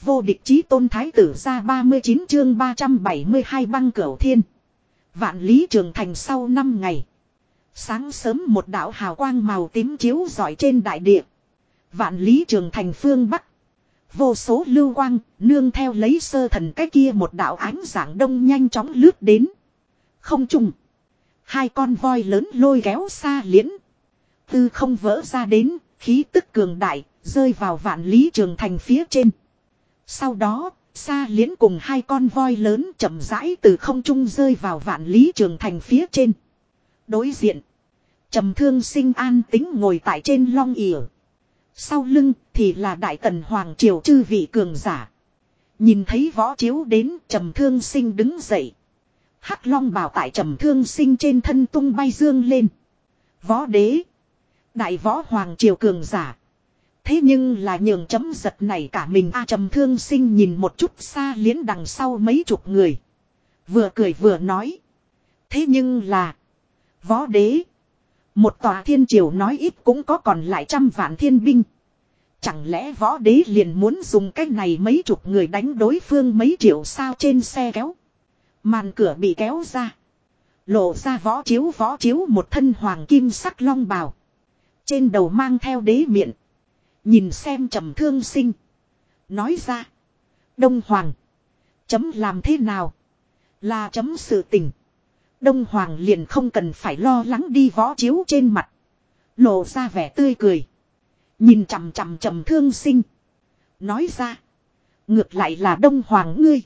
Vô địch chí tôn thái tử ra 39 chương 372 băng cửu thiên. Vạn lý trường thành sau 5 ngày. Sáng sớm một đạo hào quang màu tím chiếu rọi trên đại địa. Vạn lý trường thành phương Bắc. Vô số lưu quang, nương theo lấy sơ thần cái kia một đạo ánh dạng đông nhanh chóng lướt đến. Không trùng. Hai con voi lớn lôi kéo xa liễn. Tư không vỡ ra đến, khí tức cường đại, rơi vào vạn lý trường thành phía trên. Sau đó, xa liến cùng hai con voi lớn chậm rãi từ không trung rơi vào vạn lý trường thành phía trên. Đối diện, trầm thương sinh an tính ngồi tại trên long ỉa. Sau lưng thì là đại tần hoàng triều chư vị cường giả. Nhìn thấy võ chiếu đến trầm thương sinh đứng dậy. Hắc long bảo tại trầm thương sinh trên thân tung bay dương lên. Võ đế. Đại võ hoàng triều cường giả. Thế nhưng là nhường chấm giật này cả mình a trầm thương sinh nhìn một chút xa liến đằng sau mấy chục người. Vừa cười vừa nói. Thế nhưng là. Võ đế. Một tòa thiên triều nói ít cũng có còn lại trăm vạn thiên binh. Chẳng lẽ võ đế liền muốn dùng cái này mấy chục người đánh đối phương mấy triệu sao trên xe kéo. Màn cửa bị kéo ra. Lộ ra võ chiếu võ chiếu một thân hoàng kim sắc long bào. Trên đầu mang theo đế miệng. Nhìn xem trầm thương sinh. Nói ra. Đông Hoàng. Chấm làm thế nào? Là chấm sự tình. Đông Hoàng liền không cần phải lo lắng đi võ chiếu trên mặt. Lộ ra vẻ tươi cười. Nhìn chằm chằm trầm thương sinh. Nói ra. Ngược lại là Đông Hoàng ngươi.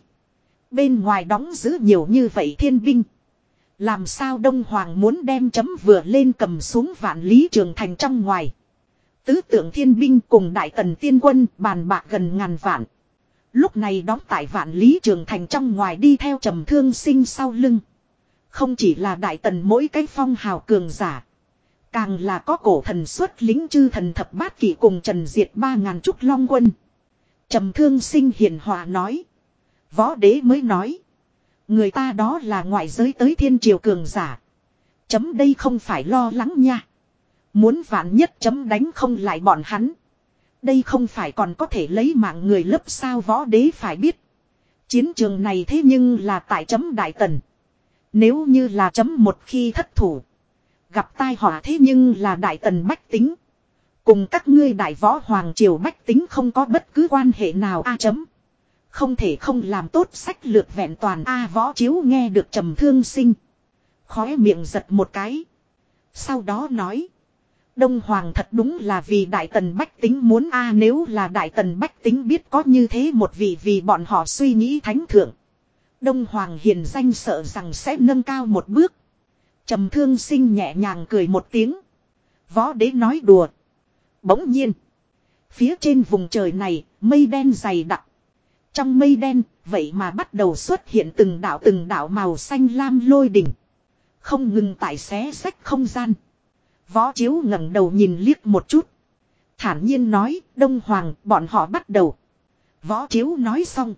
Bên ngoài đóng giữ nhiều như vậy thiên binh. Làm sao Đông Hoàng muốn đem chấm vừa lên cầm xuống vạn lý trường thành trong ngoài. Tứ tượng thiên binh cùng đại tần tiên quân bàn bạc gần ngàn vạn. Lúc này đóng tại vạn lý trường thành trong ngoài đi theo trầm thương sinh sau lưng. Không chỉ là đại tần mỗi cái phong hào cường giả. Càng là có cổ thần xuất lính chư thần thập bát kỷ cùng trần diệt ba ngàn trúc long quân. Trầm thương sinh hiền hòa nói. Võ đế mới nói. Người ta đó là ngoại giới tới thiên triều cường giả. Chấm đây không phải lo lắng nha. Muốn vạn nhất chấm đánh không lại bọn hắn. Đây không phải còn có thể lấy mạng người lớp sao võ đế phải biết. Chiến trường này thế nhưng là tại chấm đại tần. Nếu như là chấm một khi thất thủ. Gặp tai họa thế nhưng là đại tần bách tính. Cùng các ngươi đại võ hoàng triều bách tính không có bất cứ quan hệ nào a chấm. Không thể không làm tốt sách lược vẹn toàn a võ chiếu nghe được trầm thương sinh. Khóe miệng giật một cái. Sau đó nói. Đông Hoàng thật đúng là vì Đại Tần Bách Tính muốn a nếu là Đại Tần Bách Tính biết có như thế một vị vì bọn họ suy nghĩ thánh thượng. Đông Hoàng hiền danh sợ rằng sẽ nâng cao một bước. trầm thương sinh nhẹ nhàng cười một tiếng. Võ đế nói đùa. Bỗng nhiên. Phía trên vùng trời này, mây đen dày đặc. Trong mây đen, vậy mà bắt đầu xuất hiện từng đảo từng đảo màu xanh lam lôi đỉnh. Không ngừng tại xé sách không gian. Võ chiếu ngẩng đầu nhìn liếc một chút. Thản nhiên nói, Đông Hoàng, bọn họ bắt đầu. Võ chiếu nói xong.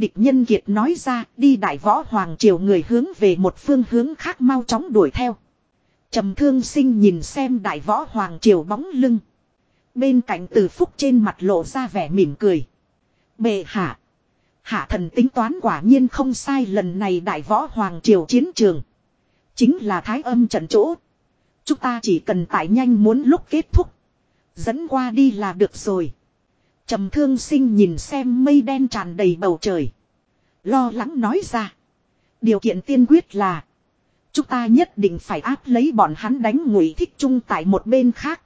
Địch nhân kiệt nói ra, đi đại võ hoàng triều người hướng về một phương hướng khác mau chóng đuổi theo. trầm thương sinh nhìn xem đại võ hoàng triều bóng lưng. Bên cạnh từ phúc trên mặt lộ ra vẻ mỉm cười. Bệ hạ. Hạ thần tính toán quả nhiên không sai lần này đại võ hoàng triều chiến trường. Chính là thái âm trận chỗ. Chúng ta chỉ cần tải nhanh muốn lúc kết thúc. Dẫn qua đi là được rồi. trầm thương sinh nhìn xem mây đen tràn đầy bầu trời. Lo lắng nói ra. Điều kiện tiên quyết là. Chúng ta nhất định phải áp lấy bọn hắn đánh ngụy thích chung tại một bên khác.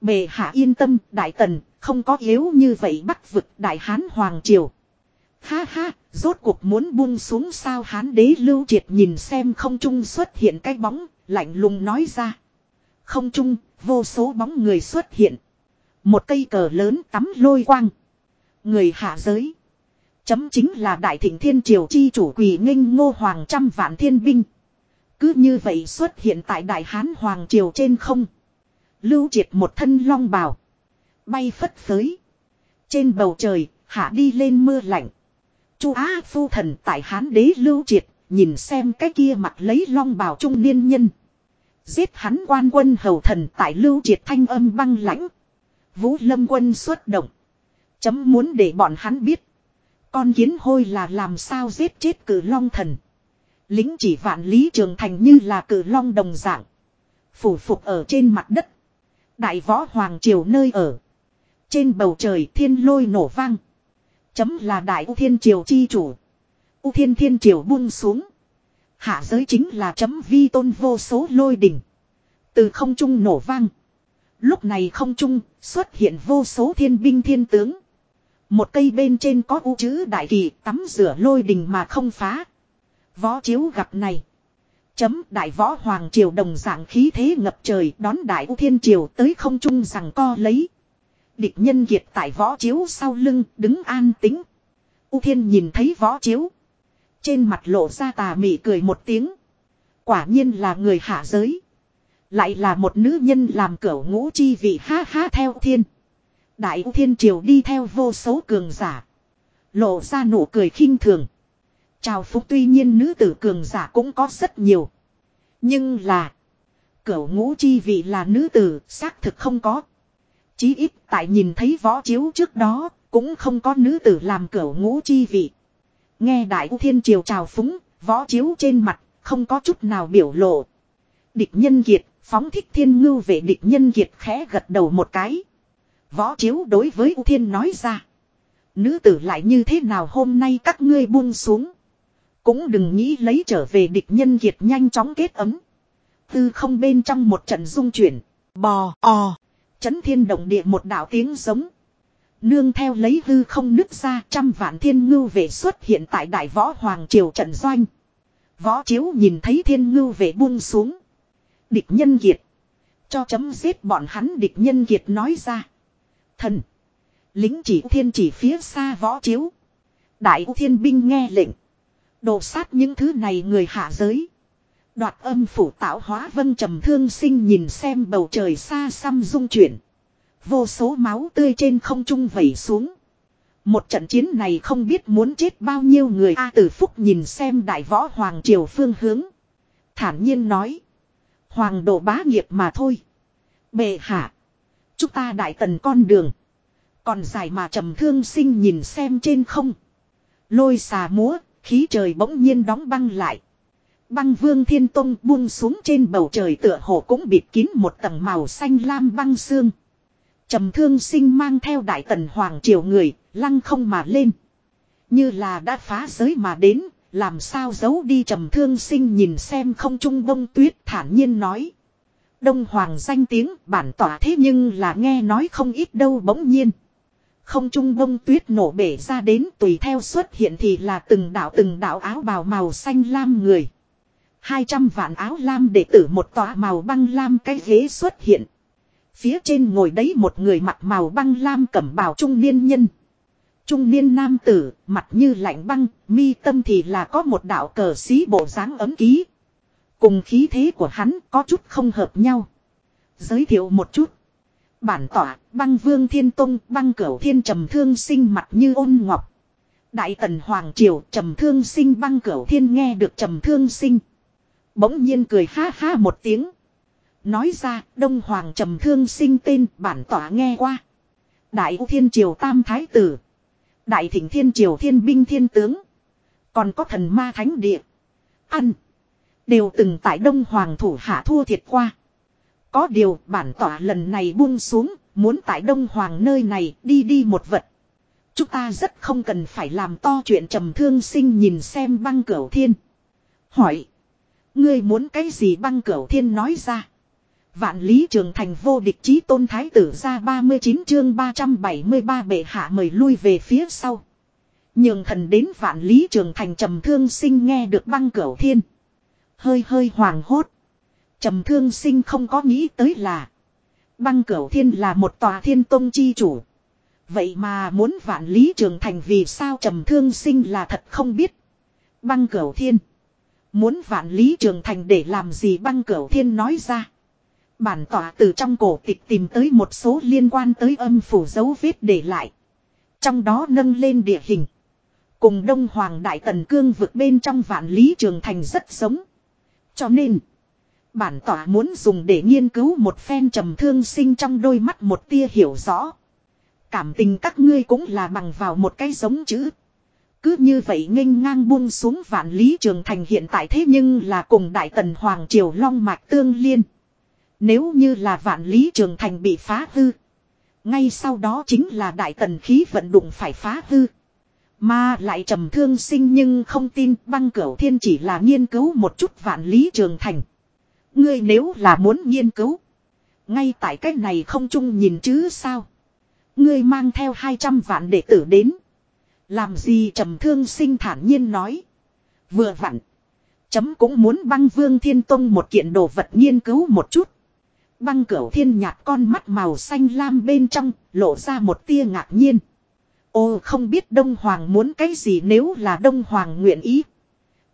Bề hạ yên tâm, đại tần, không có yếu như vậy bắt vực đại hán hoàng triều. Ha ha, rốt cuộc muốn buông xuống sao hán đế lưu triệt nhìn xem không trung xuất hiện cái bóng, lạnh lùng nói ra. Không trung, vô số bóng người xuất hiện. Một cây cờ lớn tắm lôi quang. Người hạ giới. Chấm chính là đại thịnh thiên triều chi chủ quỳ nghênh ngô hoàng trăm vạn thiên binh. Cứ như vậy xuất hiện tại đại hán hoàng triều trên không. Lưu triệt một thân long bào. Bay phất phới. Trên bầu trời, hạ đi lên mưa lạnh. Chu Á phu thần tại hán đế lưu triệt, nhìn xem cái kia mặt lấy long bào trung niên nhân. Giết hắn quan quân hầu thần tại lưu triệt thanh âm băng lãnh. Vũ lâm quân xuất động. Chấm muốn để bọn hắn biết. Con kiến hôi là làm sao giết chết cử long thần. Lính chỉ vạn lý trường thành như là cử long đồng dạng. Phủ phục ở trên mặt đất. Đại võ hoàng triều nơi ở. Trên bầu trời thiên lôi nổ vang. Chấm là đại u thiên triều chi chủ. U thiên thiên triều buông xuống. Hạ giới chính là chấm vi tôn vô số lôi đỉnh. Từ không trung nổ vang. Lúc này không trung xuất hiện vô số thiên binh thiên tướng. Một cây bên trên có u chữ đại kỳ tắm rửa lôi đình mà không phá. Võ chiếu gặp này. Chấm đại võ hoàng triều đồng dạng khí thế ngập trời đón đại u thiên triều tới không trung rằng co lấy. Địch nhân kiệt tại võ chiếu sau lưng đứng an tính. U thiên nhìn thấy võ chiếu. Trên mặt lộ ra tà mị cười một tiếng. Quả nhiên là người hạ giới. Lại là một nữ nhân làm cửa ngũ chi vị ha ha theo thiên. Đại thiên triều đi theo vô số cường giả. Lộ ra nụ cười khinh thường. Chào phúc tuy nhiên nữ tử cường giả cũng có rất nhiều. Nhưng là. Cửu ngũ chi vị là nữ tử, xác thực không có. Chí ít tại nhìn thấy võ chiếu trước đó. Cũng không có nữ tử làm cửu ngũ chi vị. Nghe đại U thiên triều chào phúng. Võ chiếu trên mặt không có chút nào biểu lộ. Địch nhân kiệt phóng thích thiên ngưu về địch nhân kiệt khẽ gật đầu một cái. Võ chiếu đối với U Thiên nói ra. Nữ tử lại như thế nào hôm nay các ngươi buông xuống. Cũng đừng nghĩ lấy trở về địch nhân kiệt nhanh chóng kết ấm. Tư không bên trong một trận dung chuyển. Bò, o. Chấn thiên động địa một đạo tiếng giống. Nương theo lấy hư không nứt ra, trăm vạn thiên ngưu vệ xuất hiện tại đại võ hoàng triều trận doanh. Võ chiếu nhìn thấy thiên ngưu vệ buông xuống. Địch nhân kiệt. Cho chấm giết bọn hắn, địch nhân kiệt nói ra. Thần. Lính chỉ thiên chỉ phía xa võ chiếu. Đại thiên binh nghe lệnh. Đồ sát những thứ này người hạ giới. Đoạt âm phủ tạo hóa vân trầm thương sinh nhìn xem bầu trời xa xăm dung chuyển. Vô số máu tươi trên không trung vẩy xuống. Một trận chiến này không biết muốn chết bao nhiêu người A tử phúc nhìn xem đại võ hoàng triều phương hướng. Thản nhiên nói. Hoàng độ bá nghiệp mà thôi. Bệ hạ. Chúng ta đại tần con đường. Còn dài mà trầm thương sinh nhìn xem trên không. Lôi xà múa, khí trời bỗng nhiên đóng băng lại. Băng vương thiên tông buông xuống trên bầu trời tựa hồ cũng bịt kín một tầng màu xanh lam băng xương. Trầm thương sinh mang theo đại tần hoàng triều người, lăng không mà lên. Như là đã phá giới mà đến, làm sao giấu đi trầm thương sinh nhìn xem không trung bông tuyết thản nhiên nói. Đông Hoàng danh tiếng bản tỏa thế nhưng là nghe nói không ít đâu bỗng nhiên. Không trung bông tuyết nổ bể ra đến tùy theo xuất hiện thì là từng đạo từng đạo áo bào màu xanh lam người. hai trăm vạn áo lam đệ tử một tòa màu băng lam cái ghế xuất hiện. Phía trên ngồi đấy một người mặt màu băng lam cẩm bào trung niên nhân. Trung niên nam tử, mặt như lạnh băng, mi tâm thì là có một đạo cờ xí bộ dáng ấm ký. Cùng khí thế của hắn có chút không hợp nhau. Giới thiệu một chút. Bản tỏa, băng vương thiên tông, băng cửu thiên trầm thương sinh mặt như ôn ngọc. Đại tần hoàng triều trầm thương sinh băng cửu thiên nghe được trầm thương sinh. Bỗng nhiên cười ha ha một tiếng. Nói ra, đông hoàng trầm thương sinh tên bản tỏa nghe qua. Đại thiên triều tam thái tử. Đại thỉnh thiên triều thiên binh thiên tướng. Còn có thần ma thánh địa. Ăn. Đều từng tại Đông Hoàng thủ hạ thua thiệt qua. Có điều bản tỏa lần này buông xuống. Muốn tại Đông Hoàng nơi này đi đi một vật. Chúng ta rất không cần phải làm to chuyện trầm thương sinh nhìn xem băng cửu thiên. Hỏi. Ngươi muốn cái gì băng cửu thiên nói ra. Vạn lý trường thành vô địch chí tôn thái tử ra 39 chương 373 bệ hạ mời lui về phía sau. Nhường thần đến vạn lý trường thành trầm thương sinh nghe được băng cửu thiên. Hơi hơi hoàng hốt. trầm thương sinh không có nghĩ tới là. Băng cửu thiên là một tòa thiên tông chi chủ. Vậy mà muốn vạn lý trường thành vì sao trầm thương sinh là thật không biết. Băng cửu thiên. Muốn vạn lý trường thành để làm gì băng cửu thiên nói ra. Bản tỏa từ trong cổ tịch tìm tới một số liên quan tới âm phủ dấu vết để lại. Trong đó nâng lên địa hình. Cùng Đông Hoàng Đại Tần Cương vượt bên trong vạn lý trường thành rất giống. Cho nên, bản tỏa muốn dùng để nghiên cứu một phen trầm thương sinh trong đôi mắt một tia hiểu rõ. Cảm tình các ngươi cũng là bằng vào một cái giống chữ. Cứ như vậy nghênh ngang buông xuống vạn lý trường thành hiện tại thế nhưng là cùng đại tần Hoàng Triều Long Mạch Tương Liên. Nếu như là vạn lý trường thành bị phá hư. Ngay sau đó chính là đại tần khí vận đụng phải phá hư. Mà lại trầm thương sinh nhưng không tin băng cửu thiên chỉ là nghiên cứu một chút vạn lý trường thành. Ngươi nếu là muốn nghiên cứu. Ngay tại cách này không chung nhìn chứ sao. Ngươi mang theo 200 vạn đệ tử đến. Làm gì trầm thương sinh thản nhiên nói. Vừa vặn. Chấm cũng muốn băng vương thiên tông một kiện đồ vật nghiên cứu một chút. Băng cửu thiên nhạt con mắt màu xanh lam bên trong, lộ ra một tia ngạc nhiên. Ô không biết Đông Hoàng muốn cái gì nếu là Đông Hoàng nguyện ý.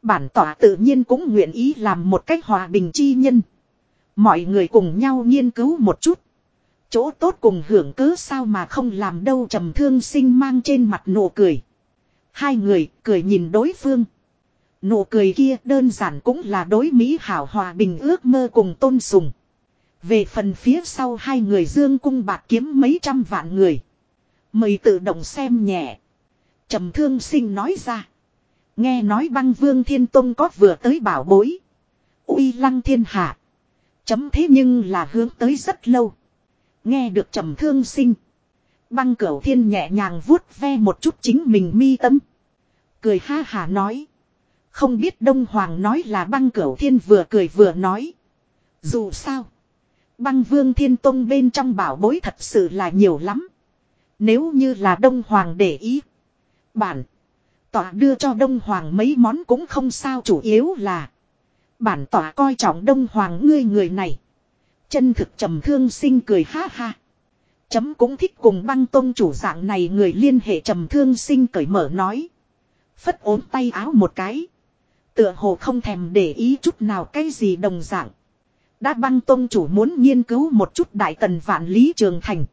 Bản tỏa tự nhiên cũng nguyện ý làm một cách hòa bình chi nhân. Mọi người cùng nhau nghiên cứu một chút. Chỗ tốt cùng hưởng cứ sao mà không làm đâu trầm thương sinh mang trên mặt nụ cười. Hai người cười nhìn đối phương. Nụ cười kia đơn giản cũng là đối Mỹ hảo hòa bình ước mơ cùng tôn sùng. Về phần phía sau hai người dương cung bạc kiếm mấy trăm vạn người. Mời tự động xem nhẹ. trầm thương sinh nói ra. Nghe nói băng vương thiên tông có vừa tới bảo bối. uy lăng thiên hạ. Chấm thế nhưng là hướng tới rất lâu. Nghe được trầm thương sinh. Băng cửu thiên nhẹ nhàng vuốt ve một chút chính mình mi tâm. Cười ha hà nói. Không biết Đông Hoàng nói là băng cửu thiên vừa cười vừa nói. Dù sao. Băng vương thiên tông bên trong bảo bối thật sự là nhiều lắm. Nếu như là Đông Hoàng để ý. Bản. Tỏa đưa cho Đông Hoàng mấy món cũng không sao, chủ yếu là. Bản tỏa coi trọng Đông Hoàng ngươi người này. Chân thực trầm thương sinh cười ha ha. Chấm cũng thích cùng băng tôn chủ dạng này người liên hệ trầm thương sinh cởi mở nói. Phất ốm tay áo một cái. Tựa hồ không thèm để ý chút nào cái gì đồng dạng. Đã băng tôn chủ muốn nghiên cứu một chút đại tần vạn lý trường thành.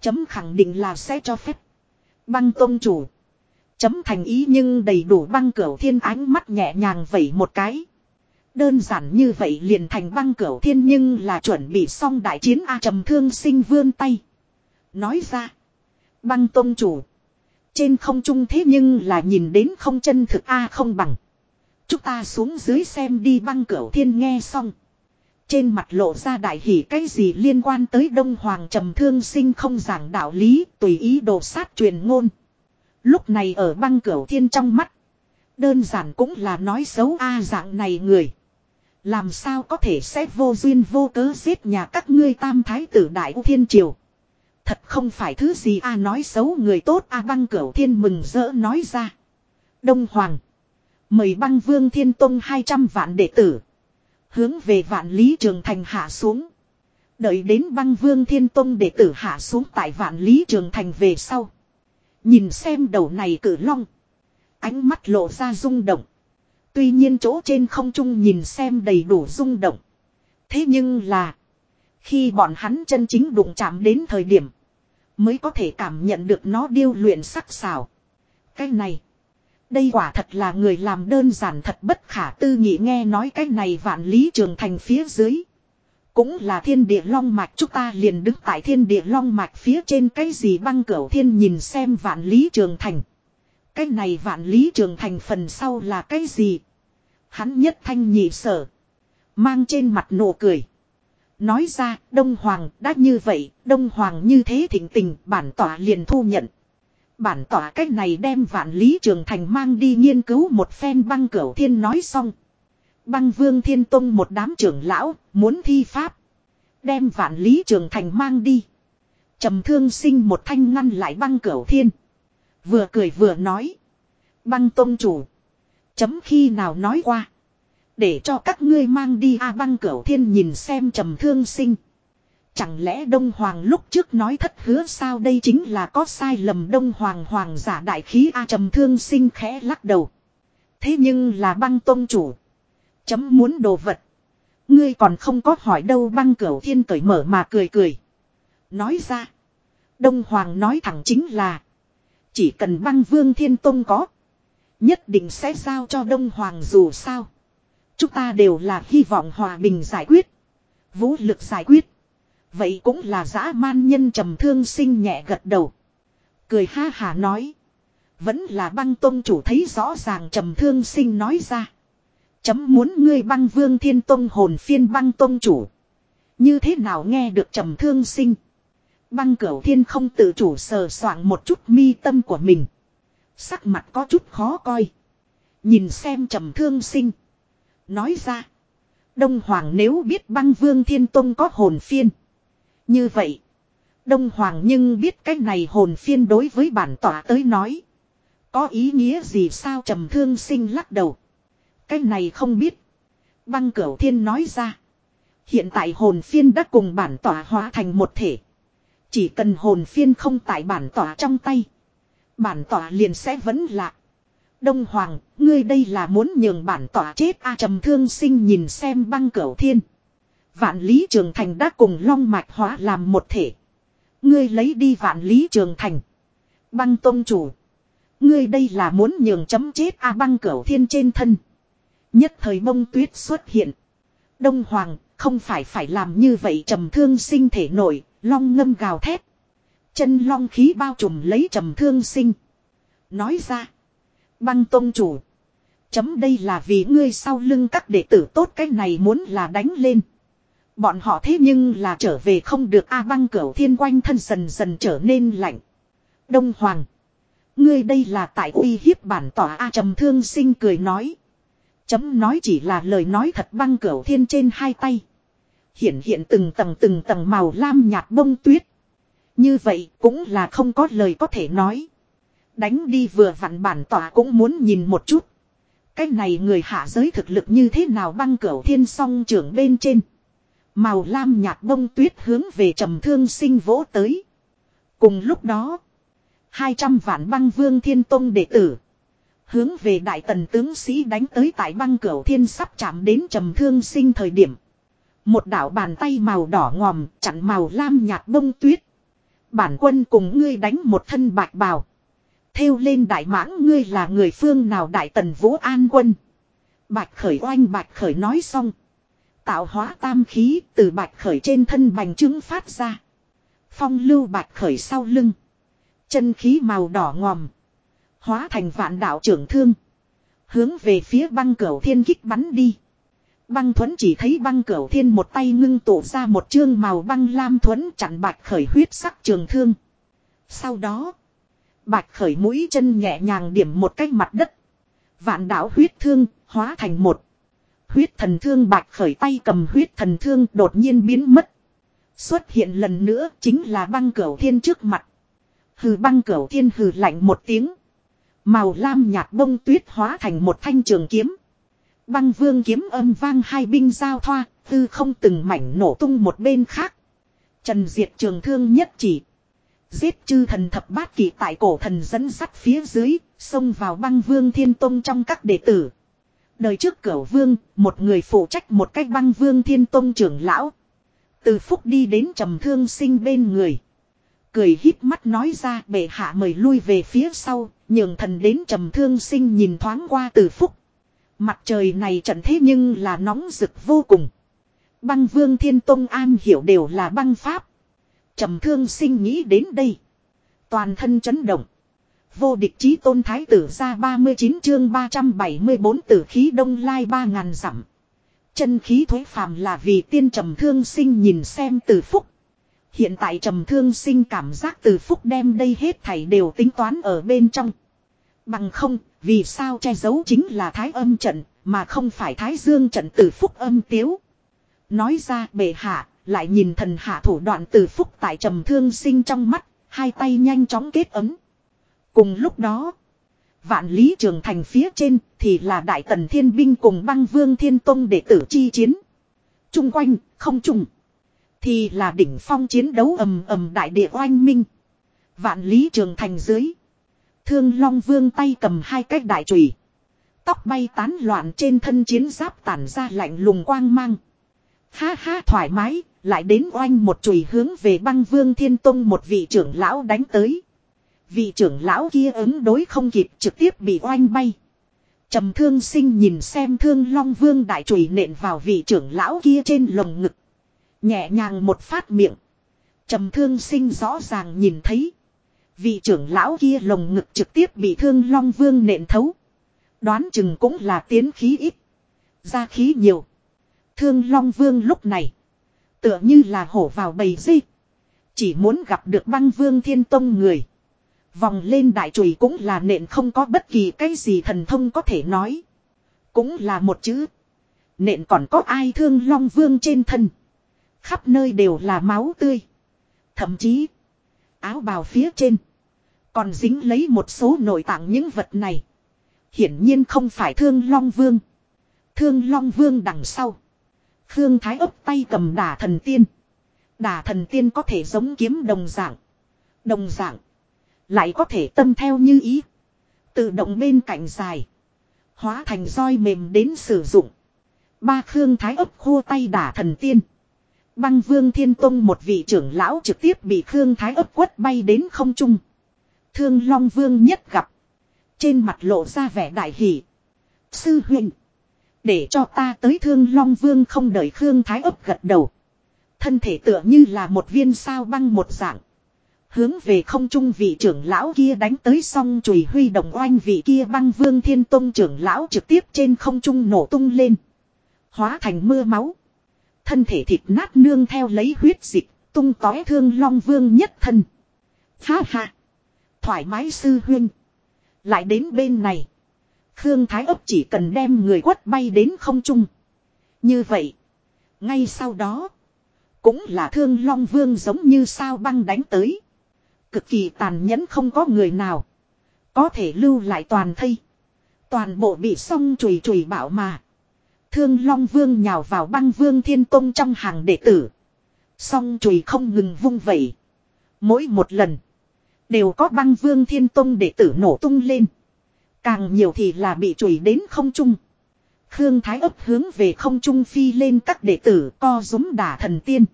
Chấm khẳng định là sẽ cho phép. Băng tôn chủ. Chấm thành ý nhưng đầy đủ băng cửu thiên ánh mắt nhẹ nhàng vẩy một cái. Đơn giản như vậy liền thành băng cửu thiên nhưng là chuẩn bị xong đại chiến A trầm thương sinh vươn tay. Nói ra. Băng tôn chủ. Trên không trung thế nhưng là nhìn đến không chân thực A không bằng. Chúng ta xuống dưới xem đi băng cửu thiên nghe xong. Trên mặt lộ ra đại hỷ cái gì liên quan tới Đông Hoàng trầm thương sinh không giảng đạo lý, tùy ý đồ sát truyền ngôn. Lúc này ở băng cửu thiên trong mắt. Đơn giản cũng là nói xấu A dạng này người. Làm sao có thể sẽ vô duyên vô cớ giết nhà các ngươi tam thái tử đại thiên triều. Thật không phải thứ gì a nói xấu người tốt a băng cửu thiên mừng rỡ nói ra. Đông Hoàng. Mời băng vương thiên tông 200 vạn đệ tử. Hướng về vạn lý trường thành hạ xuống. Đợi đến băng vương thiên tông đệ tử hạ xuống tại vạn lý trường thành về sau. Nhìn xem đầu này cử long. Ánh mắt lộ ra rung động. Tuy nhiên chỗ trên không trung nhìn xem đầy đủ rung động. Thế nhưng là. Khi bọn hắn chân chính đụng chạm đến thời điểm. Mới có thể cảm nhận được nó điêu luyện sắc xảo. Cái này. Đây quả thật là người làm đơn giản thật bất khả tư nghị nghe nói cái này vạn lý trường thành phía dưới. Cũng là thiên địa long mạch chúng ta liền đứng tại thiên địa long mạch phía trên cái gì băng cửu thiên nhìn xem vạn lý trường thành. Cái này vạn lý trường thành phần sau là cái gì? Hắn nhất thanh nhị sở. Mang trên mặt nụ cười. Nói ra, Đông Hoàng đã như vậy, Đông Hoàng như thế thỉnh tình, bản tỏa liền thu nhận. Bản tỏa cách này đem vạn lý trường thành mang đi nghiên cứu một phen băng cửu thiên nói xong. Băng vương thiên tông một đám trưởng lão, muốn thi pháp. Đem vạn lý trường thành mang đi. trầm thương sinh một thanh ngăn lại băng cửu thiên. Vừa cười vừa nói. Băng tông chủ. Chấm khi nào nói qua. Để cho các ngươi mang đi A băng cửu thiên nhìn xem trầm thương sinh. Chẳng lẽ Đông Hoàng lúc trước nói thất hứa sao đây chính là có sai lầm Đông Hoàng Hoàng giả đại khí A trầm thương sinh khẽ lắc đầu. Thế nhưng là băng tôn chủ. Chấm muốn đồ vật. Ngươi còn không có hỏi đâu băng cửu thiên cởi mở mà cười cười. Nói ra. Đông Hoàng nói thẳng chính là. Chỉ cần băng vương thiên tôn có. Nhất định sẽ giao cho Đông Hoàng dù sao. Chúng ta đều là hy vọng hòa bình giải quyết. Vũ lực giải quyết. Vậy cũng là dã man nhân trầm thương sinh nhẹ gật đầu. Cười ha hà nói. Vẫn là băng tôn chủ thấy rõ ràng trầm thương sinh nói ra. Chấm muốn ngươi băng vương thiên tôn hồn phiên băng tôn chủ. Như thế nào nghe được trầm thương sinh. Băng cửu thiên không tự chủ sờ soạng một chút mi tâm của mình. Sắc mặt có chút khó coi. Nhìn xem trầm thương sinh. Nói ra. Đông Hoàng nếu biết băng vương thiên tôn có hồn phiên. Như vậy. Đông Hoàng nhưng biết cái này hồn phiên đối với bản tỏa tới nói. Có ý nghĩa gì sao trầm thương sinh lắc đầu. Cái này không biết. Băng cửu thiên nói ra. Hiện tại hồn phiên đã cùng bản tỏa hóa thành một thể. Chỉ cần hồn phiên không tại bản tỏa trong tay. Bản tỏa liền sẽ vẫn lạ. Đông Hoàng, ngươi đây là muốn nhường bản tỏa chết a trầm thương sinh nhìn xem băng cửu thiên. Vạn lý trường thành đã cùng long mạch hóa làm một thể. Ngươi lấy đi vạn lý trường thành. Băng tôn chủ. Ngươi đây là muốn nhường chấm chết a băng cửu thiên trên thân. Nhất thời bông tuyết xuất hiện. Đông Hoàng, không phải phải làm như vậy trầm thương sinh thể nổi, long ngâm gào thét. Chân long khí bao trùm lấy trầm thương sinh. Nói ra. Băng tôn chủ. Chấm đây là vì ngươi sau lưng các đệ tử tốt cái này muốn là đánh lên. Bọn họ thế nhưng là trở về không được A băng cửu thiên quanh thân dần dần trở nên lạnh. Đông Hoàng. Ngươi đây là tại uy hiếp bản tỏa A trầm thương sinh cười nói. Chấm nói chỉ là lời nói thật băng cửu thiên trên hai tay. Hiện hiện từng tầng từng tầng màu lam nhạt bông tuyết. Như vậy cũng là không có lời có thể nói. Đánh đi vừa vặn bản tỏa cũng muốn nhìn một chút. Cái này người hạ giới thực lực như thế nào băng cửu thiên song trưởng bên trên. Màu lam nhạt bông tuyết hướng về trầm thương sinh vỗ tới. Cùng lúc đó. 200 vạn băng vương thiên tông đệ tử. Hướng về đại tần tướng sĩ đánh tới tại băng cửa thiên sắp chạm đến trầm thương sinh thời điểm. Một đạo bàn tay màu đỏ ngòm chặn màu lam nhạt bông tuyết. Bản quân cùng ngươi đánh một thân bạch bào. Theo lên đại mãng ngươi là người phương nào đại tần vũ an quân. Bạch khởi oanh bạch khởi nói xong. Tạo hóa tam khí từ bạch khởi trên thân bành trướng phát ra. Phong lưu bạch khởi sau lưng. Chân khí màu đỏ ngòm. Hóa thành vạn đạo trưởng thương. Hướng về phía băng cửu thiên kích bắn đi. Băng thuẫn chỉ thấy băng cửu thiên một tay ngưng tụ ra một chương màu băng lam thuẫn chặn bạch khởi huyết sắc trường thương. Sau đó. Bạch khởi mũi chân nhẹ nhàng điểm một cái mặt đất. Vạn đạo huyết thương hóa thành một. Huyết thần thương bạch khởi tay cầm huyết thần thương đột nhiên biến mất. Xuất hiện lần nữa chính là băng cửu thiên trước mặt. Hừ băng cửu thiên hừ lạnh một tiếng. Màu lam nhạt bông tuyết hóa thành một thanh trường kiếm. Băng vương kiếm âm vang hai binh giao thoa, tư không từng mảnh nổ tung một bên khác. Trần diệt trường thương nhất chỉ. Giết chư thần thập bát kỳ tại cổ thần dẫn sắt phía dưới, xông vào băng vương thiên tông trong các đệ tử. Đời trước cửu vương, một người phụ trách một cách băng vương thiên tông trưởng lão. Từ phúc đi đến trầm thương sinh bên người. Cười híp mắt nói ra bệ hạ mời lui về phía sau, nhường thần đến trầm thương sinh nhìn thoáng qua từ phúc. Mặt trời này trận thế nhưng là nóng rực vô cùng. Băng vương thiên tông an hiểu đều là băng pháp. trầm thương sinh nghĩ đến đây. Toàn thân chấn động. Vô địch chí tôn thái tử ra 39 chương 374 tử khí đông lai 3.000 dặm. Chân khí thuế phàm là vì tiên trầm thương sinh nhìn xem từ phúc. Hiện tại trầm thương sinh cảm giác từ phúc đem đây hết thảy đều tính toán ở bên trong. Bằng không, vì sao che giấu chính là thái âm trận, mà không phải thái dương trận từ phúc âm tiếu. Nói ra bệ hạ, lại nhìn thần hạ thủ đoạn từ phúc tại trầm thương sinh trong mắt, hai tay nhanh chóng kết ấm. Cùng lúc đó, vạn lý trường thành phía trên thì là đại tần thiên binh cùng băng vương thiên tông đệ tử chi chiến. Trung quanh, không trùng. Thì là đỉnh phong chiến đấu ầm ầm đại địa oanh minh. Vạn lý trường thành dưới. Thương Long Vương tay cầm hai cái đại chùy Tóc bay tán loạn trên thân chiến giáp tản ra lạnh lùng quang mang. Ha ha thoải mái, lại đến oanh một chùy hướng về băng vương thiên tông một vị trưởng lão đánh tới. Vị trưởng lão kia ứng đối không kịp trực tiếp bị oanh bay. trầm thương sinh nhìn xem thương long vương đại chùy nện vào vị trưởng lão kia trên lồng ngực. Nhẹ nhàng một phát miệng. trầm thương sinh rõ ràng nhìn thấy. Vị trưởng lão kia lồng ngực trực tiếp bị thương long vương nện thấu. Đoán chừng cũng là tiến khí ít. Ra khí nhiều. Thương long vương lúc này. Tựa như là hổ vào bầy dây. Chỉ muốn gặp được băng vương thiên tông người. Vòng lên đại chùy cũng là nện không có bất kỳ cái gì thần thông có thể nói. Cũng là một chữ. Nện còn có ai thương long vương trên thân. Khắp nơi đều là máu tươi. Thậm chí. Áo bào phía trên. Còn dính lấy một số nội tạng những vật này. Hiển nhiên không phải thương long vương. Thương long vương đằng sau. Khương Thái ấp tay cầm đả thần tiên. Đả thần tiên có thể giống kiếm đồng dạng. Đồng dạng. Lại có thể tâm theo như ý. Tự động bên cạnh dài. Hóa thành roi mềm đến sử dụng. Ba Khương Thái ấp khua tay đả thần tiên. Băng vương thiên tông một vị trưởng lão trực tiếp bị Khương Thái ấp quất bay đến không trung. Thương Long Vương nhất gặp. Trên mặt lộ ra vẻ đại hỷ. Sư huynh. Để cho ta tới Thương Long Vương không đợi Khương Thái ấp gật đầu. Thân thể tựa như là một viên sao băng một dạng. Hướng về không trung vị trưởng lão kia đánh tới xong, chùy huy động oanh vị kia băng vương thiên tông trưởng lão trực tiếp trên không trung nổ tung lên. Hóa thành mưa máu. Thân thể thịt nát nương theo lấy huyết dịch, tung tói thương long vương nhất thân. Ha ha. Thoải mái sư huyên, Lại đến bên này. Khương Thái ấp chỉ cần đem người quất bay đến không trung. Như vậy. Ngay sau đó. Cũng là thương long vương giống như sao băng đánh tới. Cực kỳ tàn nhẫn không có người nào. Có thể lưu lại toàn thây. Toàn bộ bị song chùi chùi bảo mà. Thương long vương nhào vào băng vương thiên tông trong hàng đệ tử. Song chùi không ngừng vung vẩy. Mỗi một lần. Đều có băng vương thiên tông đệ tử nổ tung lên. Càng nhiều thì là bị chùi đến không trung. Khương Thái ấp hướng về không trung phi lên các đệ tử co rúm đả thần tiên.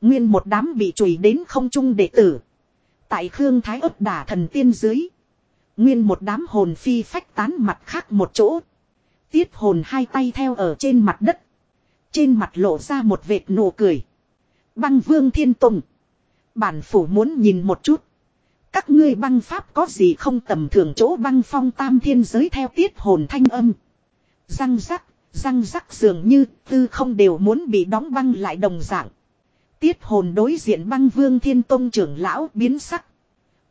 Nguyên một đám bị chùi đến không trung đệ tử. Tại Khương Thái ấp đả thần tiên dưới. Nguyên một đám hồn phi phách tán mặt khác một chỗ. Tiết hồn hai tay theo ở trên mặt đất. Trên mặt lộ ra một vệt nụ cười. Băng vương thiên tùng. Bản phủ muốn nhìn một chút. Các ngươi băng pháp có gì không tầm thường chỗ băng phong tam thiên giới theo tiết hồn thanh âm. Răng rắc, răng rắc dường như tư không đều muốn bị đóng băng lại đồng dạng. Tiết hồn đối diện băng vương thiên tông trưởng lão biến sắc.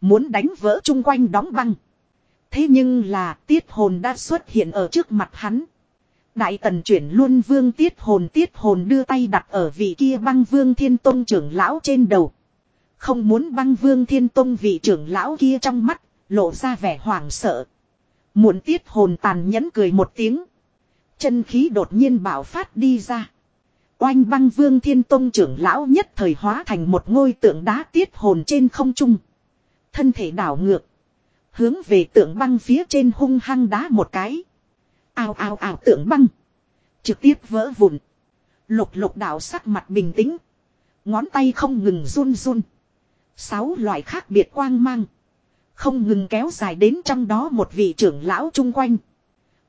Muốn đánh vỡ chung quanh đóng băng. Thế nhưng là tiết hồn đã xuất hiện ở trước mặt hắn. Đại tần chuyển luôn vương tiết hồn tiết hồn đưa tay đặt ở vị kia băng vương thiên tông trưởng lão trên đầu. Không muốn băng vương thiên tông vị trưởng lão kia trong mắt, lộ ra vẻ hoảng sợ. Muộn tiết hồn tàn nhẫn cười một tiếng. Chân khí đột nhiên bảo phát đi ra. Oanh băng vương thiên tông trưởng lão nhất thời hóa thành một ngôi tượng đá tiết hồn trên không trung. Thân thể đảo ngược. Hướng về tượng băng phía trên hung hăng đá một cái. Ao ao ao tượng băng. Trực tiếp vỡ vụn. Lục lục đạo sắc mặt bình tĩnh. Ngón tay không ngừng run run. Sáu loại khác biệt quang mang. Không ngừng kéo dài đến trong đó một vị trưởng lão chung quanh.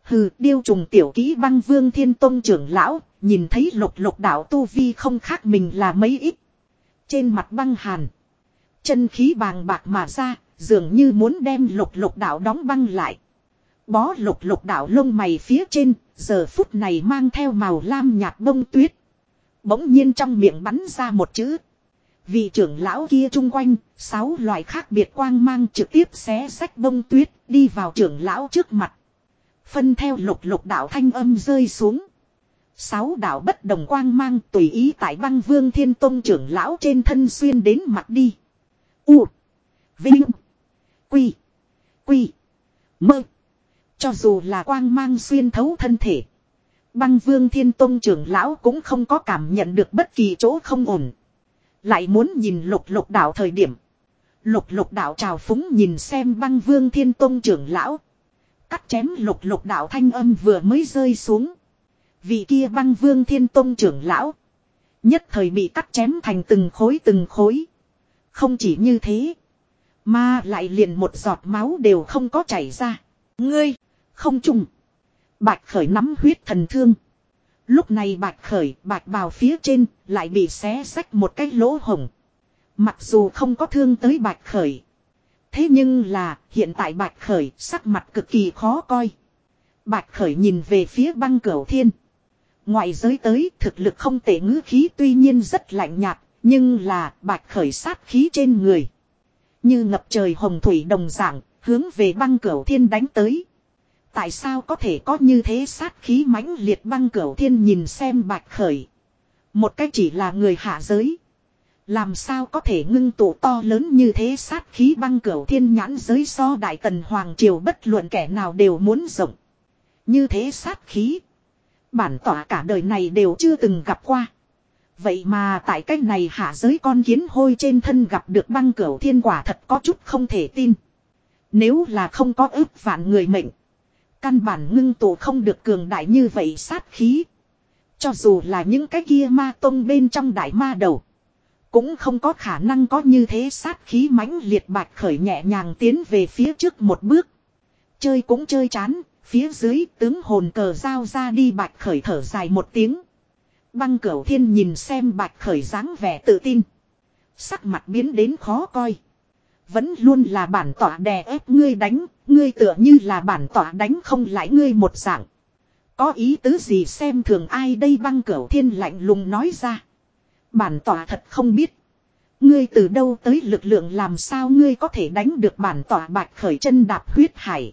Hừ, điêu trùng tiểu ký băng vương thiên tông trưởng lão, nhìn thấy lục lục đạo tu vi không khác mình là mấy ít. Trên mặt băng hàn. Chân khí bàng bạc mà ra, dường như muốn đem lục lục đạo đóng băng lại. Bó lục lục đạo lông mày phía trên, giờ phút này mang theo màu lam nhạt bông tuyết. Bỗng nhiên trong miệng bắn ra một chữ. Vị trưởng lão kia chung quanh, sáu loại khác biệt quang mang trực tiếp xé sách bông tuyết, đi vào trưởng lão trước mặt. Phân theo lục lục đạo thanh âm rơi xuống. Sáu đạo bất đồng quang mang tùy ý tại băng vương thiên tôn trưởng lão trên thân xuyên đến mặt đi. U. Vinh. Quy. Quy. Mơ. Cho dù là quang mang xuyên thấu thân thể. Băng vương thiên tôn trưởng lão cũng không có cảm nhận được bất kỳ chỗ không ổn. Lại muốn nhìn lục lục đạo thời điểm. Lục lục đạo trào phúng nhìn xem băng vương thiên tôn trưởng lão. Cắt chém lục lục đạo thanh âm vừa mới rơi xuống. Vị kia băng vương thiên tông trưởng lão. Nhất thời bị cắt chém thành từng khối từng khối. Không chỉ như thế. Mà lại liền một giọt máu đều không có chảy ra. Ngươi, không trùng. Bạch khởi nắm huyết thần thương. Lúc này bạch khởi, bạch bào phía trên, lại bị xé sách một cái lỗ hồng. Mặc dù không có thương tới bạch khởi. Thế nhưng là, hiện tại Bạch Khởi sắc mặt cực kỳ khó coi. Bạch Khởi nhìn về phía băng cửu thiên. Ngoại giới tới thực lực không tệ ngữ khí tuy nhiên rất lạnh nhạt, nhưng là Bạch Khởi sát khí trên người. Như ngập trời hồng thủy đồng dạng, hướng về băng cửu thiên đánh tới. Tại sao có thể có như thế sát khí mãnh liệt băng cửu thiên nhìn xem Bạch Khởi. Một cách chỉ là người hạ giới. Làm sao có thể ngưng tụ to lớn như thế sát khí băng cửu thiên nhãn giới so đại tần hoàng triều bất luận kẻ nào đều muốn rộng. Như thế sát khí. Bản tỏa cả đời này đều chưa từng gặp qua. Vậy mà tại cách này hạ giới con kiến hôi trên thân gặp được băng cửu thiên quả thật có chút không thể tin. Nếu là không có ước vạn người mệnh. Căn bản ngưng tụ không được cường đại như vậy sát khí. Cho dù là những cái kia ma tông bên trong đại ma đầu. Cũng không có khả năng có như thế sát khí mãnh liệt bạch khởi nhẹ nhàng tiến về phía trước một bước. Chơi cũng chơi chán, phía dưới tướng hồn cờ giao ra đi bạch khởi thở dài một tiếng. Băng cửu thiên nhìn xem bạch khởi dáng vẻ tự tin. Sắc mặt biến đến khó coi. Vẫn luôn là bản tỏa đè ép ngươi đánh, ngươi tựa như là bản tỏa đánh không lại ngươi một dạng. Có ý tứ gì xem thường ai đây băng cửu thiên lạnh lùng nói ra. Bản tỏa thật không biết. Ngươi từ đâu tới lực lượng làm sao ngươi có thể đánh được bản tỏa bạch khởi chân đạp huyết hải.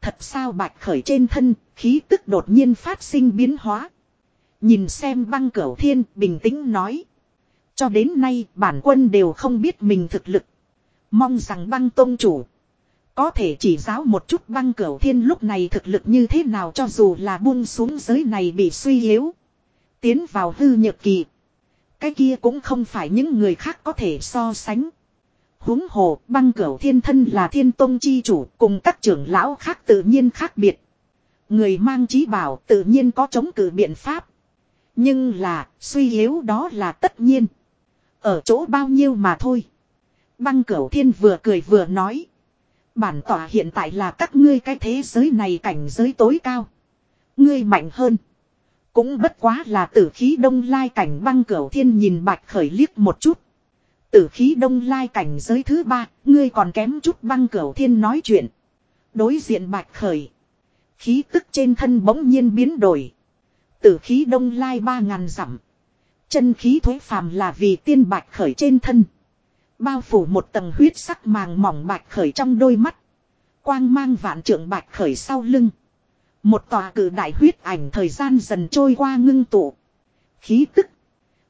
Thật sao bạch khởi trên thân, khí tức đột nhiên phát sinh biến hóa. Nhìn xem băng cửu thiên bình tĩnh nói. Cho đến nay bản quân đều không biết mình thực lực. Mong rằng băng tôn chủ. Có thể chỉ giáo một chút băng cửu thiên lúc này thực lực như thế nào cho dù là buông xuống giới này bị suy yếu. Tiến vào hư nhược kỳ. Cái kia cũng không phải những người khác có thể so sánh huống hồ, băng cửu thiên thân là thiên tôn chi chủ, cùng các trưởng lão khác tự nhiên khác biệt. Người mang trí bảo tự nhiên có chống cự biện pháp. Nhưng là, suy yếu đó là tất nhiên. Ở chỗ bao nhiêu mà thôi. Băng cửu thiên vừa cười vừa nói. Bản tỏa hiện tại là các ngươi cái thế giới này cảnh giới tối cao. Ngươi mạnh hơn. Cũng bất quá là tử khí đông lai cảnh băng cửu thiên nhìn bạch khởi liếc một chút. Tử khí đông lai cảnh giới thứ ba, ngươi còn kém chút băng cửu thiên nói chuyện. Đối diện bạch khởi. Khí tức trên thân bỗng nhiên biến đổi. Tử khí đông lai ba ngàn dặm. Chân khí thuế phàm là vì tiên bạch khởi trên thân. Bao phủ một tầng huyết sắc màng mỏng bạch khởi trong đôi mắt. Quang mang vạn trượng bạch khởi sau lưng. Một tòa cử đại huyết ảnh thời gian dần trôi qua ngưng tụ. Khí tức.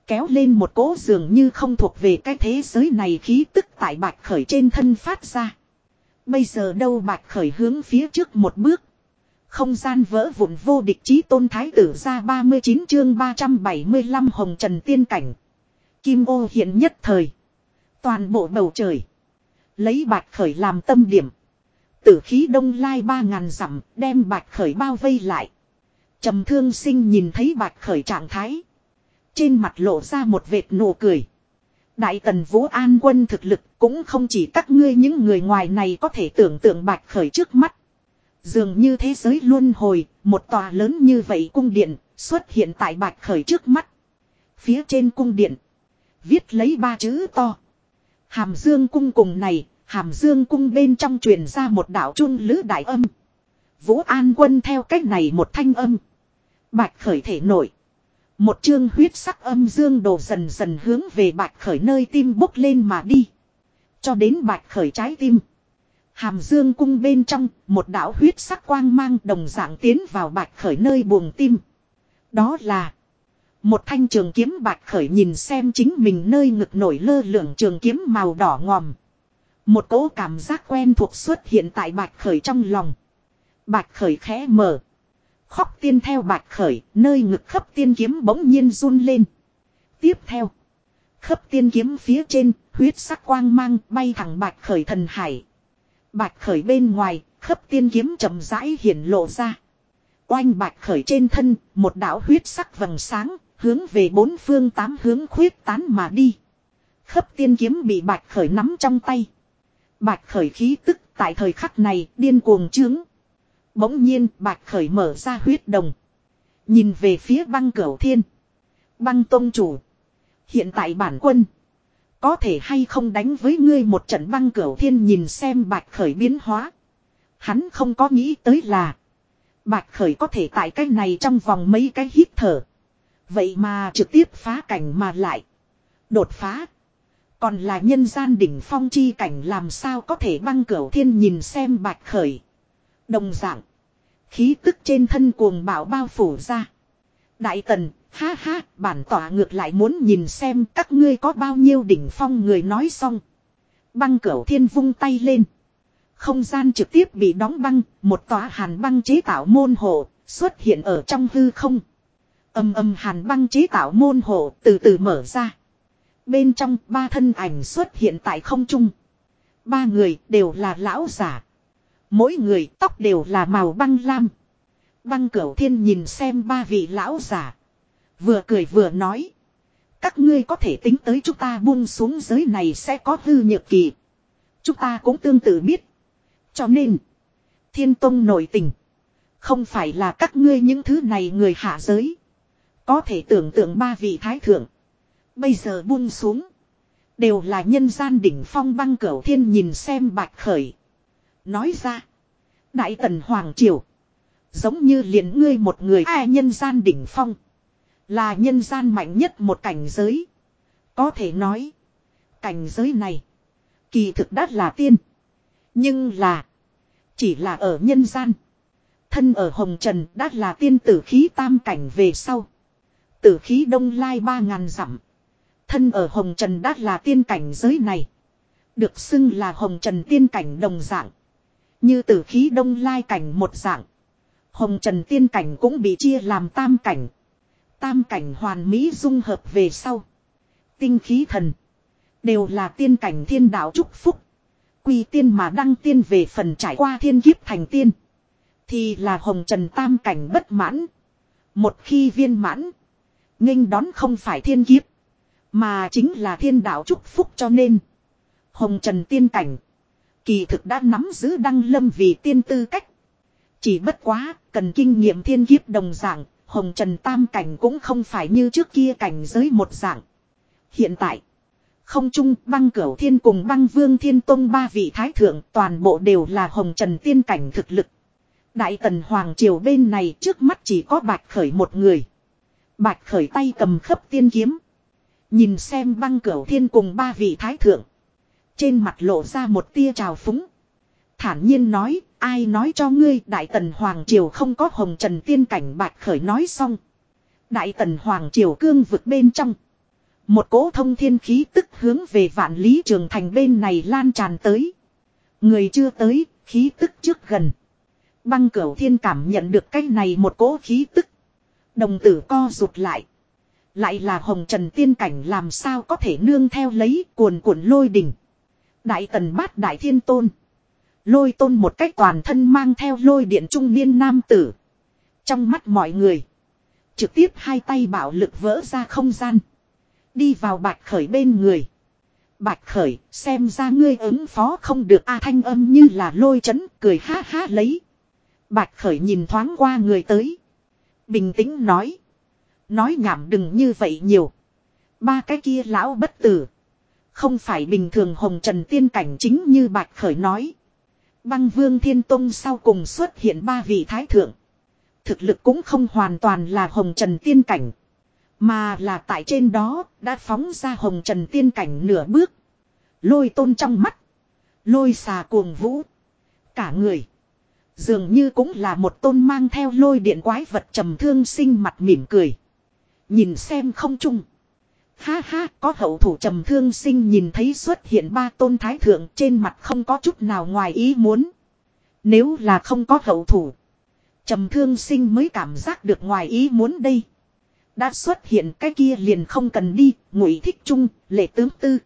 Kéo lên một cỗ dường như không thuộc về cái thế giới này khí tức tại bạch khởi trên thân phát ra. Bây giờ đâu bạch khởi hướng phía trước một bước. Không gian vỡ vụn vô địch chí tôn thái tử ra 39 chương 375 hồng trần tiên cảnh. Kim ô hiện nhất thời. Toàn bộ bầu trời. Lấy bạch khởi làm tâm điểm. Tử khí đông lai ba ngàn dặm, đem bạch khởi bao vây lại. trầm thương sinh nhìn thấy bạch khởi trạng thái. Trên mặt lộ ra một vệt nụ cười. Đại tần vũ an quân thực lực cũng không chỉ các ngươi những người ngoài này có thể tưởng tượng bạch khởi trước mắt. Dường như thế giới luân hồi, một tòa lớn như vậy cung điện xuất hiện tại bạch khởi trước mắt. Phía trên cung điện, viết lấy ba chữ to. Hàm dương cung cùng này, hàm dương cung bên trong truyền ra một đạo trung lữ đại âm. Vũ An quân theo cách này một thanh âm. Bạch khởi thể nổi. Một chương huyết sắc âm dương đồ dần dần hướng về bạch khởi nơi tim bốc lên mà đi. Cho đến bạch khởi trái tim. Hàm dương cung bên trong, một đạo huyết sắc quang mang đồng dạng tiến vào bạch khởi nơi buồng tim. Đó là một thanh trường kiếm bạch khởi nhìn xem chính mình nơi ngực nổi lơ lửng trường kiếm màu đỏ ngòm. Một cỗ cảm giác quen thuộc xuất hiện tại bạch khởi trong lòng. Bạch khởi khẽ mở. Khóc tiên theo bạch khởi, nơi ngực khắp tiên kiếm bỗng nhiên run lên. Tiếp theo. Khắp tiên kiếm phía trên, huyết sắc quang mang bay thẳng bạch khởi thần hải. Bạch khởi bên ngoài, khắp tiên kiếm chậm rãi hiển lộ ra. Oanh bạch khởi trên thân, một đạo huyết sắc vầng sáng, hướng về bốn phương tám hướng khuyết tán mà đi. Khắp tiên kiếm bị bạch khởi nắm trong tay. Bạch khởi khí tức tại thời khắc này điên cuồng trướng. Bỗng nhiên, bạch khởi mở ra huyết đồng. Nhìn về phía băng cửu thiên. Băng tôn chủ. Hiện tại bản quân. Có thể hay không đánh với ngươi một trận băng cửu thiên nhìn xem bạch khởi biến hóa. Hắn không có nghĩ tới là. Bạch khởi có thể tại cái này trong vòng mấy cái hít thở. Vậy mà trực tiếp phá cảnh mà lại. Đột phá. Còn là nhân gian đỉnh phong chi cảnh làm sao có thể băng cửu thiên nhìn xem bạch khởi. Đồng dạng. Khí tức trên thân cuồng bảo bao phủ ra. Đại tần, ha ha, bản tỏa ngược lại muốn nhìn xem các ngươi có bao nhiêu đỉnh phong người nói xong. Băng cửu thiên vung tay lên. Không gian trực tiếp bị đóng băng, một tòa hàn băng chế tạo môn hộ, xuất hiện ở trong hư không. Âm âm hàn băng chế tạo môn hộ từ từ mở ra. Bên trong ba thân ảnh xuất hiện tại không trung. Ba người đều là lão giả. Mỗi người tóc đều là màu băng lam. Băng cửu thiên nhìn xem ba vị lão giả. Vừa cười vừa nói. Các ngươi có thể tính tới chúng ta buông xuống giới này sẽ có hư nhược kỳ. Chúng ta cũng tương tự biết. Cho nên. Thiên Tông nổi tình. Không phải là các ngươi những thứ này người hạ giới. Có thể tưởng tượng ba vị thái thượng. Bây giờ buông xuống. Đều là nhân gian đỉnh phong băng cửu thiên nhìn xem bạch khởi. Nói ra. Đại tần Hoàng Triều. Giống như liền ngươi một người ai nhân gian đỉnh phong. Là nhân gian mạnh nhất một cảnh giới. Có thể nói. Cảnh giới này. Kỳ thực đắt là tiên. Nhưng là. Chỉ là ở nhân gian. Thân ở Hồng Trần đã là tiên tử khí tam cảnh về sau. Tử khí đông lai ba ngàn dặm. Thân ở Hồng Trần đã là tiên cảnh giới này. Được xưng là Hồng Trần tiên cảnh đồng dạng. Như tử khí đông lai cảnh một dạng. Hồng Trần tiên cảnh cũng bị chia làm tam cảnh. Tam cảnh hoàn mỹ dung hợp về sau. Tinh khí thần. Đều là tiên cảnh thiên đạo chúc phúc. Quy tiên mà đăng tiên về phần trải qua thiên kiếp thành tiên. Thì là hồng trần tam cảnh bất mãn. Một khi viên mãn. nghênh đón không phải thiên kiếp. Mà chính là thiên đạo chúc phúc cho nên. Hồng trần tiên cảnh. Kỳ thực đã nắm giữ đăng lâm vì tiên tư cách. Chỉ bất quá, cần kinh nghiệm thiên kiếp đồng dạng, hồng trần tam cảnh cũng không phải như trước kia cảnh giới một dạng. Hiện tại, không trung băng cửu thiên cùng băng vương thiên tông ba vị thái thượng toàn bộ đều là hồng trần tiên cảnh thực lực. Đại tần hoàng triều bên này trước mắt chỉ có bạch khởi một người. Bạch khởi tay cầm khấp tiên kiếm. Nhìn xem băng cửu thiên cùng ba vị thái thượng. Trên mặt lộ ra một tia trào phúng. Thản nhiên nói, ai nói cho ngươi Đại Tần Hoàng Triều không có hồng trần tiên cảnh bạch khởi nói xong. Đại Tần Hoàng Triều cương vực bên trong. Một cỗ thông thiên khí tức hướng về vạn lý trường thành bên này lan tràn tới. Người chưa tới, khí tức trước gần. Băng cửu thiên cảm nhận được cái này một cỗ khí tức. Đồng tử co rụt lại. Lại là hồng trần tiên cảnh làm sao có thể nương theo lấy cuồn cuộn lôi đỉnh. Đại tần bát đại thiên tôn. Lôi tôn một cách toàn thân mang theo lôi điện trung niên nam tử. Trong mắt mọi người. Trực tiếp hai tay bảo lực vỡ ra không gian. Đi vào bạch khởi bên người. Bạch khởi, xem ra ngươi ứng phó không được a thanh âm như là lôi chấn, cười ha ha lấy. Bạch khởi nhìn thoáng qua người tới. Bình tĩnh nói. Nói nhảm đừng như vậy nhiều. Ba cái kia lão bất tử. Không phải bình thường hồng trần tiên cảnh chính như bạch khởi nói. Băng vương thiên tông sau cùng xuất hiện ba vị thái thượng. Thực lực cũng không hoàn toàn là hồng trần tiên cảnh. Mà là tại trên đó đã phóng ra hồng trần tiên cảnh nửa bước. Lôi tôn trong mắt. Lôi xà cuồng vũ. Cả người. Dường như cũng là một tôn mang theo lôi điện quái vật trầm thương sinh mặt mỉm cười. Nhìn xem không chung. Ha ha, có hậu thủ trầm thương sinh nhìn thấy xuất hiện ba tôn thái thượng trên mặt không có chút nào ngoài ý muốn. Nếu là không có hậu thủ. Trầm thương sinh mới cảm giác được ngoài ý muốn đây. Đã xuất hiện cái kia liền không cần đi, ngụy thích trung, lệ tướng tư.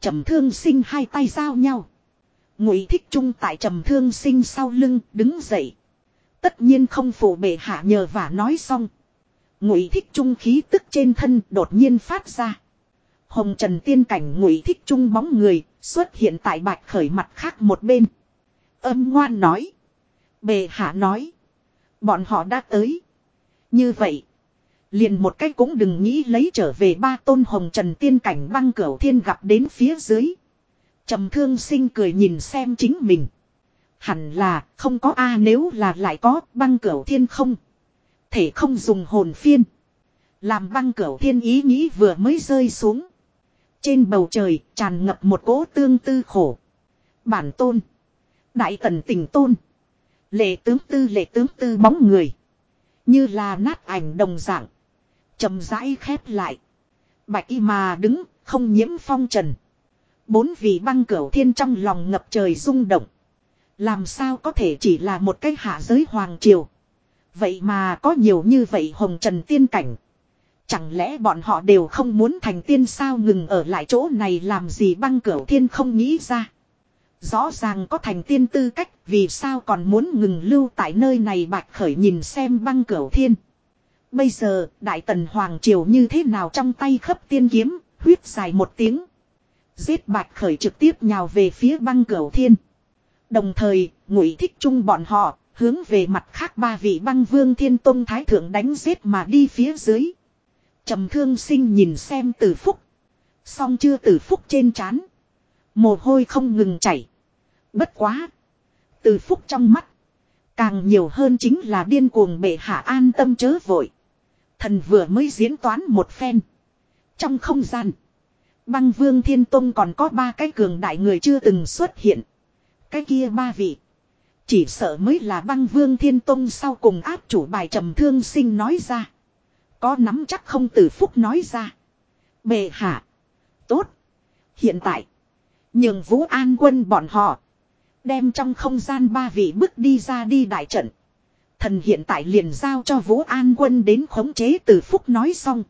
Trầm thương sinh hai tay giao nhau. Ngụy thích trung tại trầm thương sinh sau lưng, đứng dậy. Tất nhiên không phụ bệ hạ nhờ vả nói xong. Ngụy thích trung khí tức trên thân đột nhiên phát ra. Hồng Trần tiên cảnh ngụy thích trung bóng người xuất hiện tại bạch khởi mặt khác một bên. Âm ngoan nói. Bề hạ nói. Bọn họ đã tới. Như vậy. Liền một cách cũng đừng nghĩ lấy trở về ba tôn hồng trần tiên cảnh băng cửu thiên gặp đến phía dưới. trầm thương sinh cười nhìn xem chính mình. Hẳn là không có a à, nếu là lại có băng cửu thiên không. Thể không dùng hồn phiên. Làm băng cửu thiên ý nghĩ vừa mới rơi xuống. Trên bầu trời tràn ngập một cỗ tương tư khổ. Bản tôn. Đại tần tình tôn. Lệ tướng tư lệ tướng tư bóng người. Như là nát ảnh đồng dạng chậm rãi khép lại. Bạch y mà đứng, không nhiễm phong trần. Bốn vị băng cửu thiên trong lòng ngập trời rung động. Làm sao có thể chỉ là một cái hạ giới hoàng triều. Vậy mà có nhiều như vậy hồng trần tiên cảnh. Chẳng lẽ bọn họ đều không muốn thành tiên sao ngừng ở lại chỗ này làm gì băng cửu thiên không nghĩ ra. Rõ ràng có thành tiên tư cách vì sao còn muốn ngừng lưu tại nơi này bạch khởi nhìn xem băng cửu thiên. Bây giờ, Đại Tần Hoàng Triều như thế nào trong tay khấp tiên kiếm, huyết dài một tiếng. Giết bạch khởi trực tiếp nhào về phía băng cửu thiên. Đồng thời, ngụy thích chung bọn họ, hướng về mặt khác ba vị băng vương thiên tông thái thượng đánh giết mà đi phía dưới. trầm thương sinh nhìn xem tử phúc. Xong chưa tử phúc trên chán Mồ hôi không ngừng chảy. Bất quá. Tử phúc trong mắt. Càng nhiều hơn chính là điên cuồng bệ hạ an tâm chớ vội. Thần vừa mới diễn toán một phen. Trong không gian. Băng vương thiên tông còn có ba cái cường đại người chưa từng xuất hiện. Cái kia ba vị. Chỉ sợ mới là băng vương thiên tông sau cùng áp chủ bài trầm thương sinh nói ra. Có nắm chắc không tử phúc nói ra. Bệ hạ. Tốt. Hiện tại. Nhường vũ an quân bọn họ. Đem trong không gian ba vị bước đi ra đi đại trận. Thần hiện tại liền giao cho Vũ An quân đến khống chế từ phúc nói xong.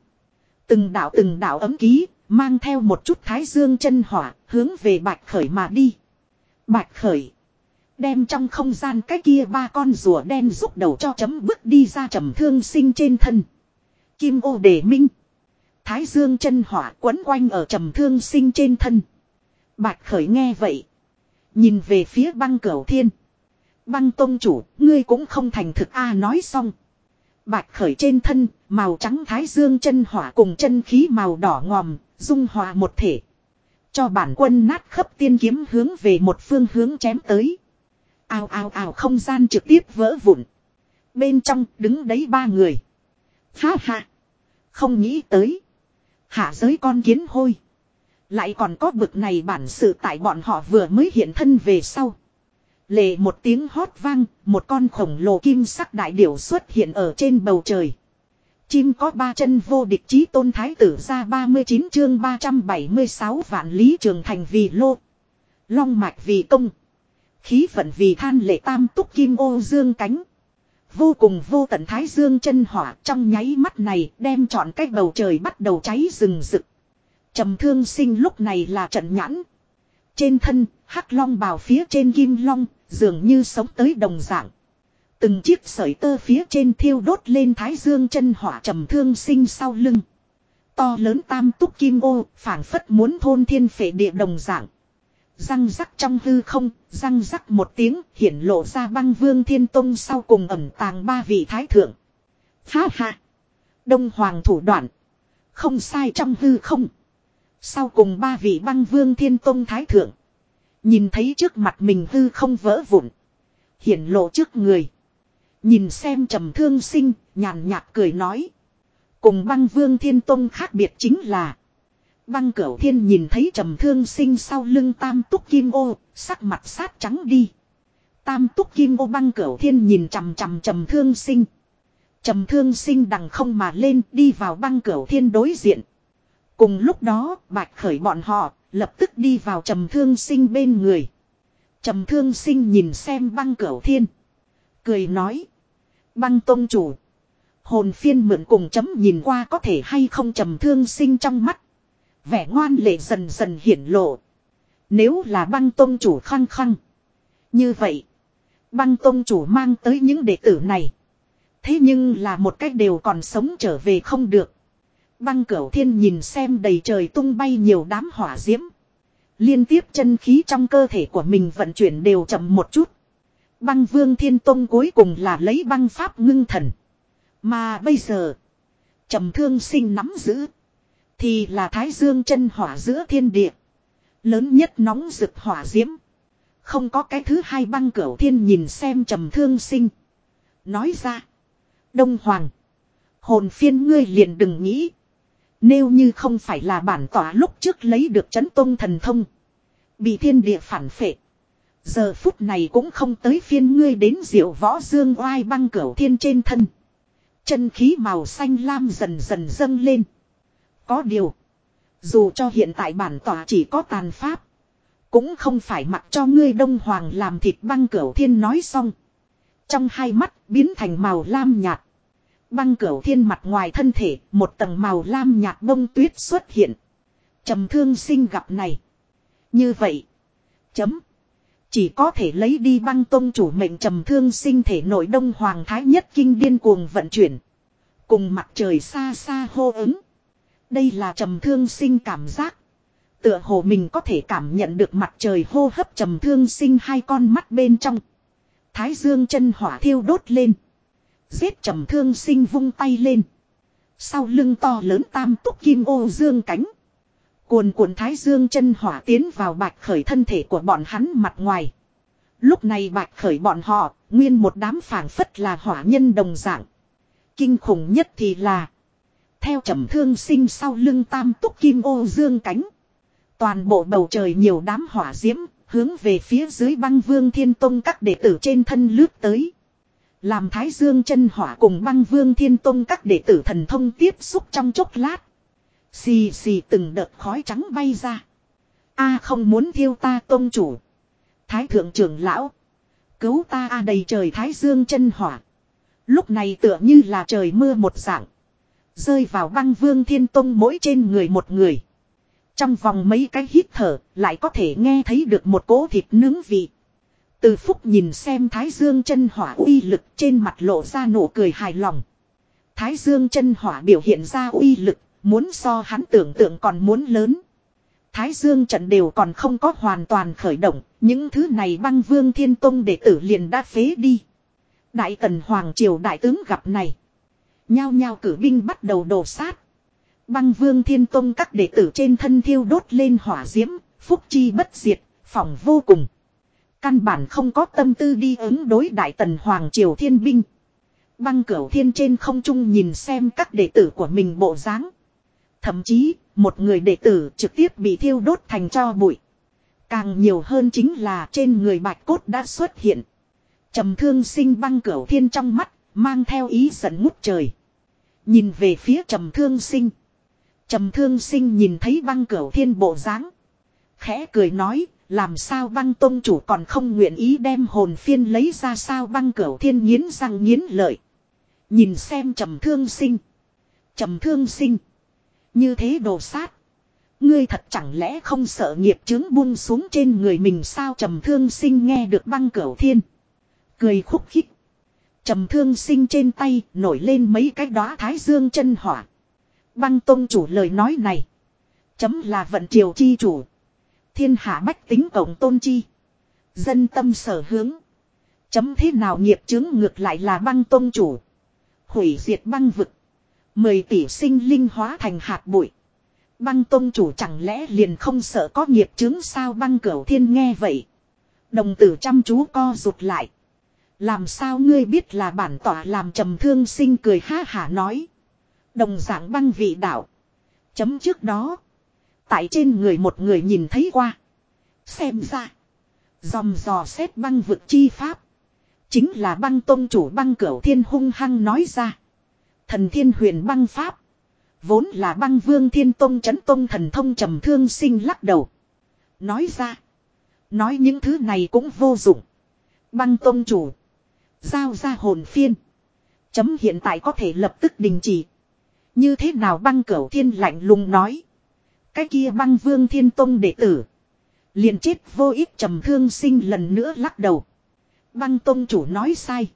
Từng đạo từng đạo ấm ký, mang theo một chút thái dương chân hỏa, hướng về bạch khởi mà đi. Bạch khởi. Đem trong không gian cái kia ba con rùa đen rút đầu cho chấm bước đi ra trầm thương sinh trên thân. Kim ô đề minh. Thái dương chân hỏa quấn quanh ở trầm thương sinh trên thân. Bạch khởi nghe vậy. Nhìn về phía băng cửu thiên. Băng tôn chủ, ngươi cũng không thành thực a nói xong. Bạch khởi trên thân, màu trắng thái dương chân hỏa cùng chân khí màu đỏ ngòm, dung hòa một thể. Cho bản quân nát khắp tiên kiếm hướng về một phương hướng chém tới. Ào ào ào không gian trực tiếp vỡ vụn. Bên trong đứng đấy ba người. Ha ha. Không nghĩ tới. Hạ giới con kiến hôi. Lại còn có bực này bản sự tại bọn họ vừa mới hiện thân về sau. Lệ một tiếng hót vang, một con khổng lồ kim sắc đại điểu xuất hiện ở trên bầu trời. Chim có ba chân vô địch chí tôn thái tử ra 39 chương 376 vạn lý trường thành vì lô. Long mạch vì công. Khí vận vì than lệ tam túc kim ô dương cánh. Vô cùng vô tận thái dương chân hỏa trong nháy mắt này đem trọn cái bầu trời bắt đầu cháy rừng rực. trầm thương sinh lúc này là trận nhãn. Trên thân, hắc long bào phía trên kim long, dường như sống tới đồng dạng. Từng chiếc sợi tơ phía trên thiêu đốt lên thái dương chân hỏa trầm thương sinh sau lưng. To lớn tam túc kim ô, phảng phất muốn thôn thiên phệ địa đồng dạng. Răng rắc trong hư không, răng rắc một tiếng, hiển lộ ra băng vương thiên tông sau cùng ẩm tàng ba vị thái thượng. Ha ha! Đông hoàng thủ đoạn. Không sai trong hư không. Sau cùng ba vị băng vương thiên tông thái thượng. Nhìn thấy trước mặt mình hư không vỡ vụn. Hiển lộ trước người. Nhìn xem trầm thương sinh, nhàn nhạt cười nói. Cùng băng vương thiên tông khác biệt chính là. Băng cửu thiên nhìn thấy trầm thương sinh sau lưng tam túc kim ô, sắc mặt sát trắng đi. Tam túc kim ô băng cửu thiên nhìn chằm chằm trầm thương sinh. Trầm thương sinh đằng không mà lên đi vào băng cửu thiên đối diện. Cùng lúc đó, bạch khởi bọn họ, lập tức đi vào trầm thương sinh bên người. Trầm thương sinh nhìn xem băng cửu thiên. Cười nói. Băng tôn chủ. Hồn phiên mượn cùng chấm nhìn qua có thể hay không trầm thương sinh trong mắt. Vẻ ngoan lệ dần dần hiển lộ. Nếu là băng tôn chủ khăng khăng. Như vậy. Băng tôn chủ mang tới những đệ tử này. Thế nhưng là một cách đều còn sống trở về không được. Băng cửu thiên nhìn xem đầy trời tung bay nhiều đám hỏa diễm. Liên tiếp chân khí trong cơ thể của mình vận chuyển đều chậm một chút. Băng vương thiên tông cuối cùng là lấy băng pháp ngưng thần. Mà bây giờ. trầm thương sinh nắm giữ. Thì là thái dương chân hỏa giữa thiên địa. Lớn nhất nóng rực hỏa diễm. Không có cái thứ hai băng cửu thiên nhìn xem trầm thương sinh. Nói ra. Đông Hoàng. Hồn phiên ngươi liền đừng nghĩ. Nếu như không phải là bản tỏa lúc trước lấy được chấn tôn thần thông. Bị thiên địa phản phệ. Giờ phút này cũng không tới phiên ngươi đến diệu võ dương oai băng cửu thiên trên thân. Chân khí màu xanh lam dần dần dâng lên. Có điều. Dù cho hiện tại bản tỏa chỉ có tàn pháp. Cũng không phải mặc cho ngươi đông hoàng làm thịt băng cửu thiên nói xong. Trong hai mắt biến thành màu lam nhạt. Băng cửu thiên mặt ngoài thân thể, một tầng màu lam nhạt bông tuyết xuất hiện. trầm thương sinh gặp này. Như vậy. Chấm. Chỉ có thể lấy đi băng tông chủ mệnh trầm thương sinh thể nội đông hoàng thái nhất kinh điên cuồng vận chuyển. Cùng mặt trời xa xa hô ứng. Đây là trầm thương sinh cảm giác. Tựa hồ mình có thể cảm nhận được mặt trời hô hấp trầm thương sinh hai con mắt bên trong. Thái dương chân hỏa thiêu đốt lên. Giết trầm thương sinh vung tay lên. Sau lưng to lớn tam túc kim ô dương cánh. Cuồn cuộn thái dương chân hỏa tiến vào bạch khởi thân thể của bọn hắn mặt ngoài. Lúc này bạch khởi bọn họ, nguyên một đám phảng phất là hỏa nhân đồng dạng. Kinh khủng nhất thì là. Theo trầm thương sinh sau lưng tam túc kim ô dương cánh. Toàn bộ bầu trời nhiều đám hỏa diễm, hướng về phía dưới băng vương thiên tông các đệ tử trên thân lướt tới. Làm thái dương chân hỏa cùng băng vương thiên tông các đệ tử thần thông tiếp xúc trong chốc lát. Xì xì từng đợt khói trắng bay ra. A không muốn thiêu ta tôn chủ. Thái thượng trưởng lão. Cứu ta a đầy trời thái dương chân hỏa. Lúc này tựa như là trời mưa một dạng. Rơi vào băng vương thiên tông mỗi trên người một người. Trong vòng mấy cái hít thở lại có thể nghe thấy được một cỗ thịt nướng vị. Từ phúc nhìn xem thái dương chân hỏa uy lực trên mặt lộ ra nụ cười hài lòng. Thái dương chân hỏa biểu hiện ra uy lực Muốn so hắn tưởng tượng còn muốn lớn. Thái Dương trận đều còn không có hoàn toàn khởi động, những thứ này băng vương thiên tông đệ tử liền đã phế đi. Đại tần Hoàng Triều đại tướng gặp này. Nhao nhao cử binh bắt đầu đổ sát. Băng vương thiên tông các đệ tử trên thân thiêu đốt lên hỏa diễm, phúc chi bất diệt, phòng vô cùng. Căn bản không có tâm tư đi ứng đối đại tần Hoàng Triều thiên binh. Băng cửu thiên trên không trung nhìn xem các đệ tử của mình bộ dáng Thậm chí, một người đệ tử trực tiếp bị thiêu đốt thành cho bụi. Càng nhiều hơn chính là trên người bạch cốt đã xuất hiện. trầm thương sinh băng cửu thiên trong mắt, mang theo ý giận ngút trời. Nhìn về phía trầm thương sinh. Trầm thương sinh nhìn thấy băng cửu thiên bộ dáng Khẽ cười nói, làm sao băng tôn chủ còn không nguyện ý đem hồn phiên lấy ra sao băng cửu thiên nghiến răng nghiến lợi. Nhìn xem trầm thương sinh. Trầm thương sinh. Như thế đồ sát. Ngươi thật chẳng lẽ không sợ nghiệp chứng buông xuống trên người mình sao trầm thương sinh nghe được băng cửu thiên. Cười khúc khích. Trầm thương sinh trên tay, nổi lên mấy cái đóa thái dương chân hỏa. Băng tôn chủ lời nói này. Chấm là vận triều chi chủ. Thiên hạ bách tính cộng tôn chi. Dân tâm sở hướng. Chấm thế nào nghiệp chứng ngược lại là băng tôn chủ. Hủy diệt băng vực. Mười tỷ sinh linh hóa thành hạt bụi. Băng tông chủ chẳng lẽ liền không sợ có nghiệp chứng sao băng cửu thiên nghe vậy. Đồng tử chăm chú co rụt lại. Làm sao ngươi biết là bản tỏa làm trầm thương sinh cười ha hả nói. Đồng dạng băng vị đạo. Chấm trước đó. Tại trên người một người nhìn thấy qua. Xem ra. Dòm dò xét băng vực chi pháp. Chính là băng tôn chủ băng cửu thiên hung hăng nói ra. Thần thiên huyền băng pháp. Vốn là băng vương thiên tôn chấn tôn thần thông trầm thương sinh lắc đầu. Nói ra. Nói những thứ này cũng vô dụng. Băng tôn chủ. Giao ra hồn phiên. Chấm hiện tại có thể lập tức đình chỉ. Như thế nào băng cẩu thiên lạnh lùng nói. Cái kia băng vương thiên tông đệ tử. liền chết vô ích trầm thương sinh lần nữa lắc đầu. Băng tông chủ nói sai.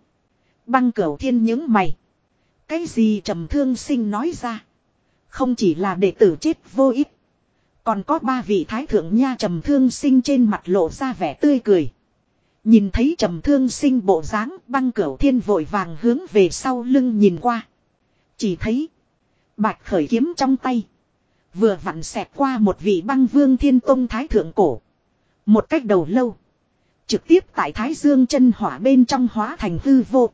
Băng cẩu thiên những mày. Cái gì trầm thương sinh nói ra. Không chỉ là đệ tử chết vô ích. Còn có ba vị thái thượng nha trầm thương sinh trên mặt lộ ra vẻ tươi cười. Nhìn thấy trầm thương sinh bộ dáng, băng cửu thiên vội vàng hướng về sau lưng nhìn qua. Chỉ thấy. Bạch khởi kiếm trong tay. Vừa vặn xẹt qua một vị băng vương thiên tông thái thượng cổ. Một cách đầu lâu. Trực tiếp tại thái dương chân hỏa bên trong hóa thành hư vô.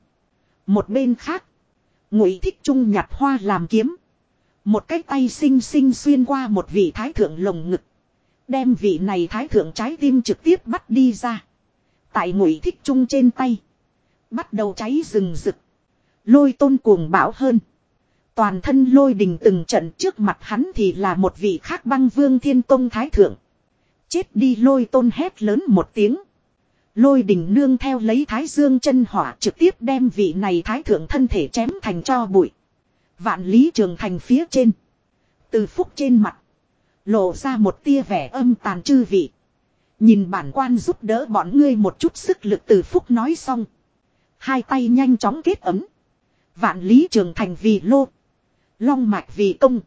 Một bên khác. Ngụy thích trung nhặt hoa làm kiếm. Một cái tay xinh xinh xuyên qua một vị thái thượng lồng ngực. Đem vị này thái thượng trái tim trực tiếp bắt đi ra. Tại ngụy thích trung trên tay. Bắt đầu cháy rừng rực. Lôi tôn cuồng bão hơn. Toàn thân lôi đình từng trận trước mặt hắn thì là một vị khác băng vương thiên công thái thượng. Chết đi lôi tôn hét lớn một tiếng. Lôi đình nương theo lấy thái dương chân hỏa trực tiếp đem vị này thái thượng thân thể chém thành cho bụi. Vạn lý trường thành phía trên. Từ phúc trên mặt. Lộ ra một tia vẻ âm tàn chư vị. Nhìn bản quan giúp đỡ bọn ngươi một chút sức lực từ phúc nói xong. Hai tay nhanh chóng kết ấm. Vạn lý trường thành vì lô. Long mạch vì công.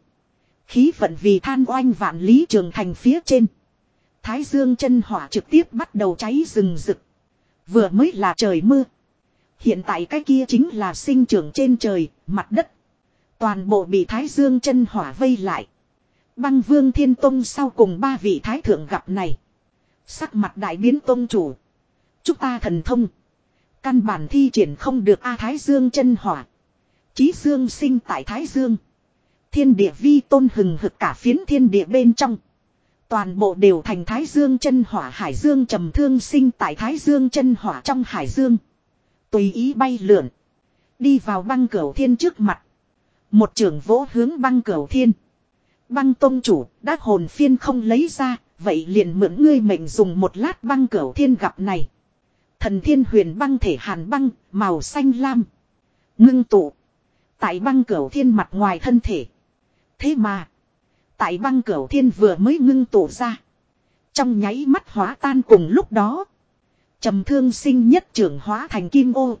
Khí vận vì than oanh vạn lý trường thành phía trên. Thái dương chân hỏa trực tiếp bắt đầu cháy rừng rực. Vừa mới là trời mưa. Hiện tại cái kia chính là sinh trưởng trên trời, mặt đất. Toàn bộ bị thái dương chân hỏa vây lại. Băng vương thiên tông sau cùng ba vị thái thượng gặp này. Sắc mặt đại biến tôn chủ. Chúng ta thần thông. Căn bản thi triển không được A Thái Dương chân hỏa. Chí Dương sinh tại Thái Dương. Thiên địa vi tôn hừng hực cả phiến thiên địa bên trong. Toàn bộ đều thành Thái Dương chân hỏa Hải Dương trầm thương sinh tại Thái Dương chân hỏa trong Hải Dương. Tùy ý bay lượn. Đi vào băng cửu thiên trước mặt. Một trưởng vỗ hướng băng cửu thiên. Băng tôn chủ, đã hồn phiên không lấy ra. Vậy liền mượn ngươi mệnh dùng một lát băng cửu thiên gặp này. Thần thiên huyền băng thể hàn băng, màu xanh lam. Ngưng tụ. Tại băng cửu thiên mặt ngoài thân thể. Thế mà. Tại băng cửu thiên vừa mới ngưng tụ ra. Trong nháy mắt hóa tan cùng lúc đó. trầm thương sinh nhất trưởng hóa thành kim ô.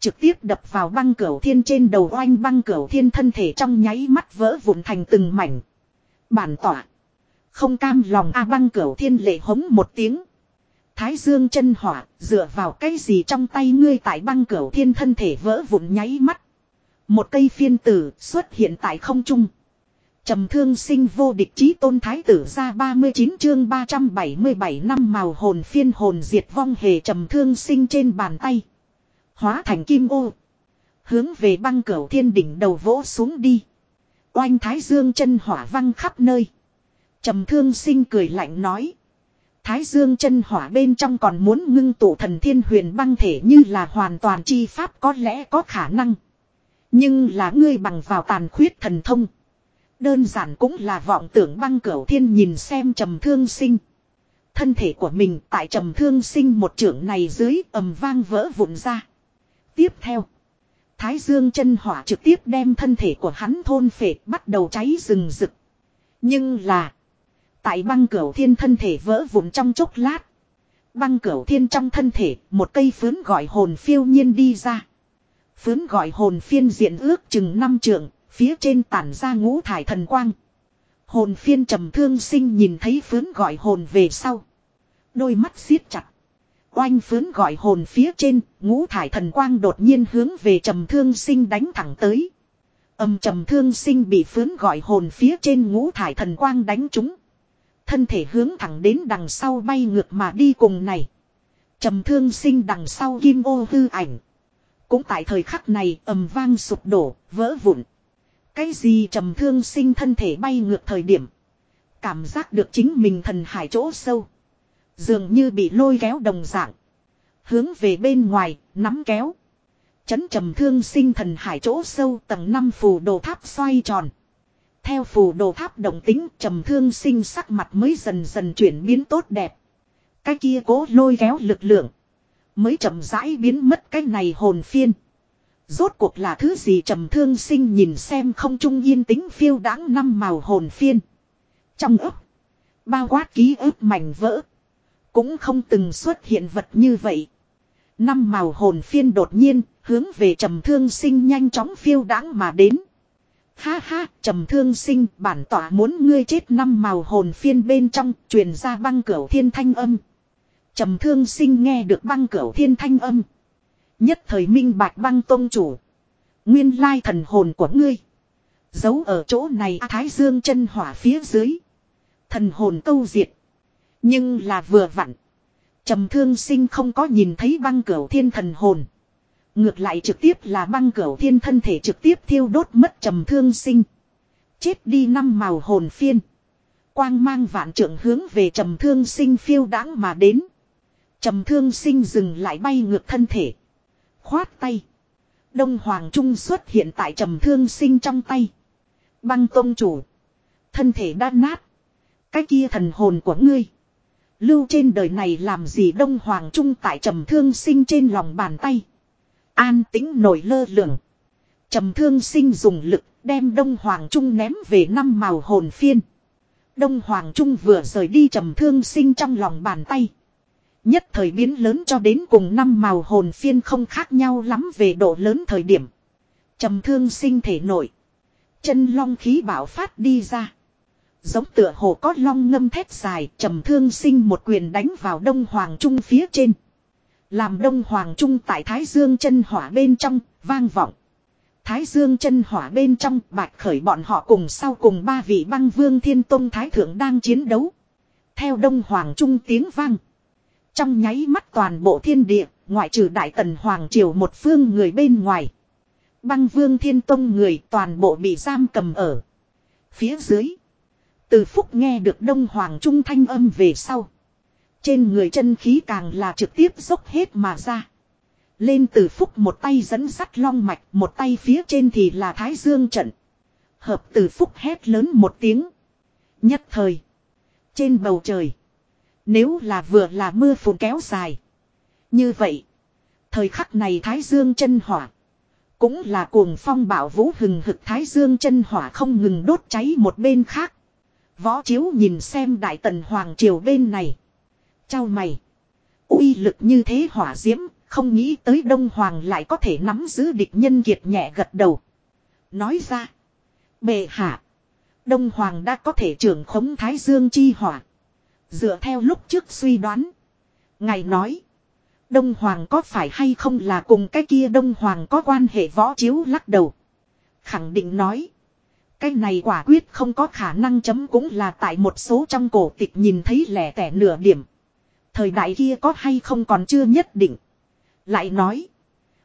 Trực tiếp đập vào băng cửu thiên trên đầu oanh băng cửu thiên thân thể trong nháy mắt vỡ vụn thành từng mảnh. Bản tỏa. Không cam lòng A băng cửu thiên lệ hống một tiếng. Thái dương chân hỏa, dựa vào cái gì trong tay ngươi tại băng cửu thiên thân thể vỡ vụn nháy mắt. Một cây phiên tử xuất hiện tại không trung. Trầm thương sinh vô địch chí tôn thái tử ra 39 chương 377 năm màu hồn phiên hồn diệt vong hề trầm thương sinh trên bàn tay. Hóa thành kim ô. Hướng về băng cửu thiên đỉnh đầu vỗ xuống đi. Oanh thái dương chân hỏa văng khắp nơi. Trầm thương sinh cười lạnh nói. Thái dương chân hỏa bên trong còn muốn ngưng tụ thần thiên huyền băng thể như là hoàn toàn chi pháp có lẽ có khả năng. Nhưng là ngươi bằng vào tàn khuyết thần thông. Đơn giản cũng là vọng tưởng băng cửu thiên nhìn xem trầm thương sinh. Thân thể của mình tại trầm thương sinh một trưởng này dưới ầm vang vỡ vụn ra. Tiếp theo. Thái dương chân hỏa trực tiếp đem thân thể của hắn thôn phệ bắt đầu cháy rừng rực. Nhưng là. Tại băng cửu thiên thân thể vỡ vụn trong chốc lát. Băng cửu thiên trong thân thể, một cây phướn gọi hồn phiêu nhiên đi ra. Phướn gọi hồn phiên diện ước chừng năm trượng, phía trên tản ra ngũ thải thần quang. Hồn phiên trầm thương sinh nhìn thấy phướn gọi hồn về sau. Đôi mắt siết chặt. Oanh phướn gọi hồn phía trên, ngũ thải thần quang đột nhiên hướng về trầm thương sinh đánh thẳng tới. Âm trầm thương sinh bị phướn gọi hồn phía trên ngũ thải thần quang đánh trúng. Thân thể hướng thẳng đến đằng sau bay ngược mà đi cùng này. trầm thương sinh đằng sau kim ô hư ảnh. Cũng tại thời khắc này ầm vang sụp đổ, vỡ vụn. Cái gì trầm thương sinh thân thể bay ngược thời điểm. Cảm giác được chính mình thần hải chỗ sâu. Dường như bị lôi kéo đồng dạng. Hướng về bên ngoài, nắm kéo. Chấn trầm thương sinh thần hải chỗ sâu tầng 5 phù đồ tháp xoay tròn. Theo phù đồ tháp động tính, trầm thương sinh sắc mặt mới dần dần chuyển biến tốt đẹp. Cái kia cố lôi kéo lực lượng. Mới chậm rãi biến mất cái này hồn phiên. Rốt cuộc là thứ gì trầm thương sinh nhìn xem không trung yên tính phiêu đáng năm màu hồn phiên. Trong ấp. Bao quát ký ức mảnh vỡ. Cũng không từng xuất hiện vật như vậy. Năm màu hồn phiên đột nhiên hướng về trầm thương sinh nhanh chóng phiêu đáng mà đến. Ha ha, trầm thương sinh, bản tỏa muốn ngươi chết năm màu hồn phiên bên trong, truyền ra băng cửu thiên thanh âm. Trầm thương sinh nghe được băng cửu thiên thanh âm. Nhất thời minh bạch băng tôn chủ. Nguyên lai thần hồn của ngươi. Giấu ở chỗ này Thái Dương chân hỏa phía dưới. Thần hồn câu diệt. Nhưng là vừa vặn. trầm thương sinh không có nhìn thấy băng cửu thiên thần hồn. Ngược lại trực tiếp là băng cửu thiên thân thể trực tiếp thiêu đốt mất trầm thương sinh. Chết đi năm màu hồn phiên. Quang mang vạn trưởng hướng về trầm thương sinh phiêu đãng mà đến. Trầm thương sinh dừng lại bay ngược thân thể. Khoát tay. Đông Hoàng Trung xuất hiện tại trầm thương sinh trong tay. Băng tôn chủ. Thân thể đã nát. Cái kia thần hồn của ngươi. Lưu trên đời này làm gì Đông Hoàng Trung tại trầm thương sinh trên lòng bàn tay. An tính nổi lơ lửng. Trầm thương sinh dùng lực đem Đông Hoàng Trung ném về năm màu hồn phiên. Đông Hoàng Trung vừa rời đi trầm thương sinh trong lòng bàn tay. Nhất thời biến lớn cho đến cùng năm màu hồn phiên không khác nhau lắm về độ lớn thời điểm. Trầm thương sinh thể nổi. Chân long khí bảo phát đi ra. Giống tựa hồ có long ngâm thét dài, trầm thương sinh một quyền đánh vào đông hoàng trung phía trên. Làm đông hoàng trung tại thái dương chân hỏa bên trong, vang vọng. Thái dương chân hỏa bên trong bạch khởi bọn họ cùng sau cùng ba vị băng vương thiên tông thái thượng đang chiến đấu. Theo đông hoàng trung tiếng vang. Trong nháy mắt toàn bộ thiên địa, ngoại trừ đại tần hoàng triều một phương người bên ngoài. Băng vương thiên tông người toàn bộ bị giam cầm ở. Phía dưới. Từ phúc nghe được đông hoàng trung thanh âm về sau. Trên người chân khí càng là trực tiếp dốc hết mà ra. Lên từ phúc một tay dẫn sắt long mạch, một tay phía trên thì là thái dương trận. Hợp từ phúc hét lớn một tiếng. Nhất thời. Trên bầu trời. Nếu là vừa là mưa phùn kéo dài. Như vậy. Thời khắc này thái dương chân hỏa. Cũng là cuồng phong bảo vũ hừng hực thái dương chân hỏa không ngừng đốt cháy một bên khác. Võ chiếu nhìn xem đại tần hoàng triều bên này. Chào mày. uy lực như thế hỏa diễm, không nghĩ tới Đông Hoàng lại có thể nắm giữ địch nhân kiệt nhẹ gật đầu. Nói ra. Bệ hạ. Đông Hoàng đã có thể trưởng khống Thái Dương chi hỏa. Dựa theo lúc trước suy đoán. Ngài nói. Đông Hoàng có phải hay không là cùng cái kia Đông Hoàng có quan hệ võ chiếu lắc đầu. Khẳng định nói. Cái này quả quyết không có khả năng chấm cũng là tại một số trong cổ tịch nhìn thấy lẻ tẻ nửa điểm. Thời đại kia có hay không còn chưa nhất định. Lại nói.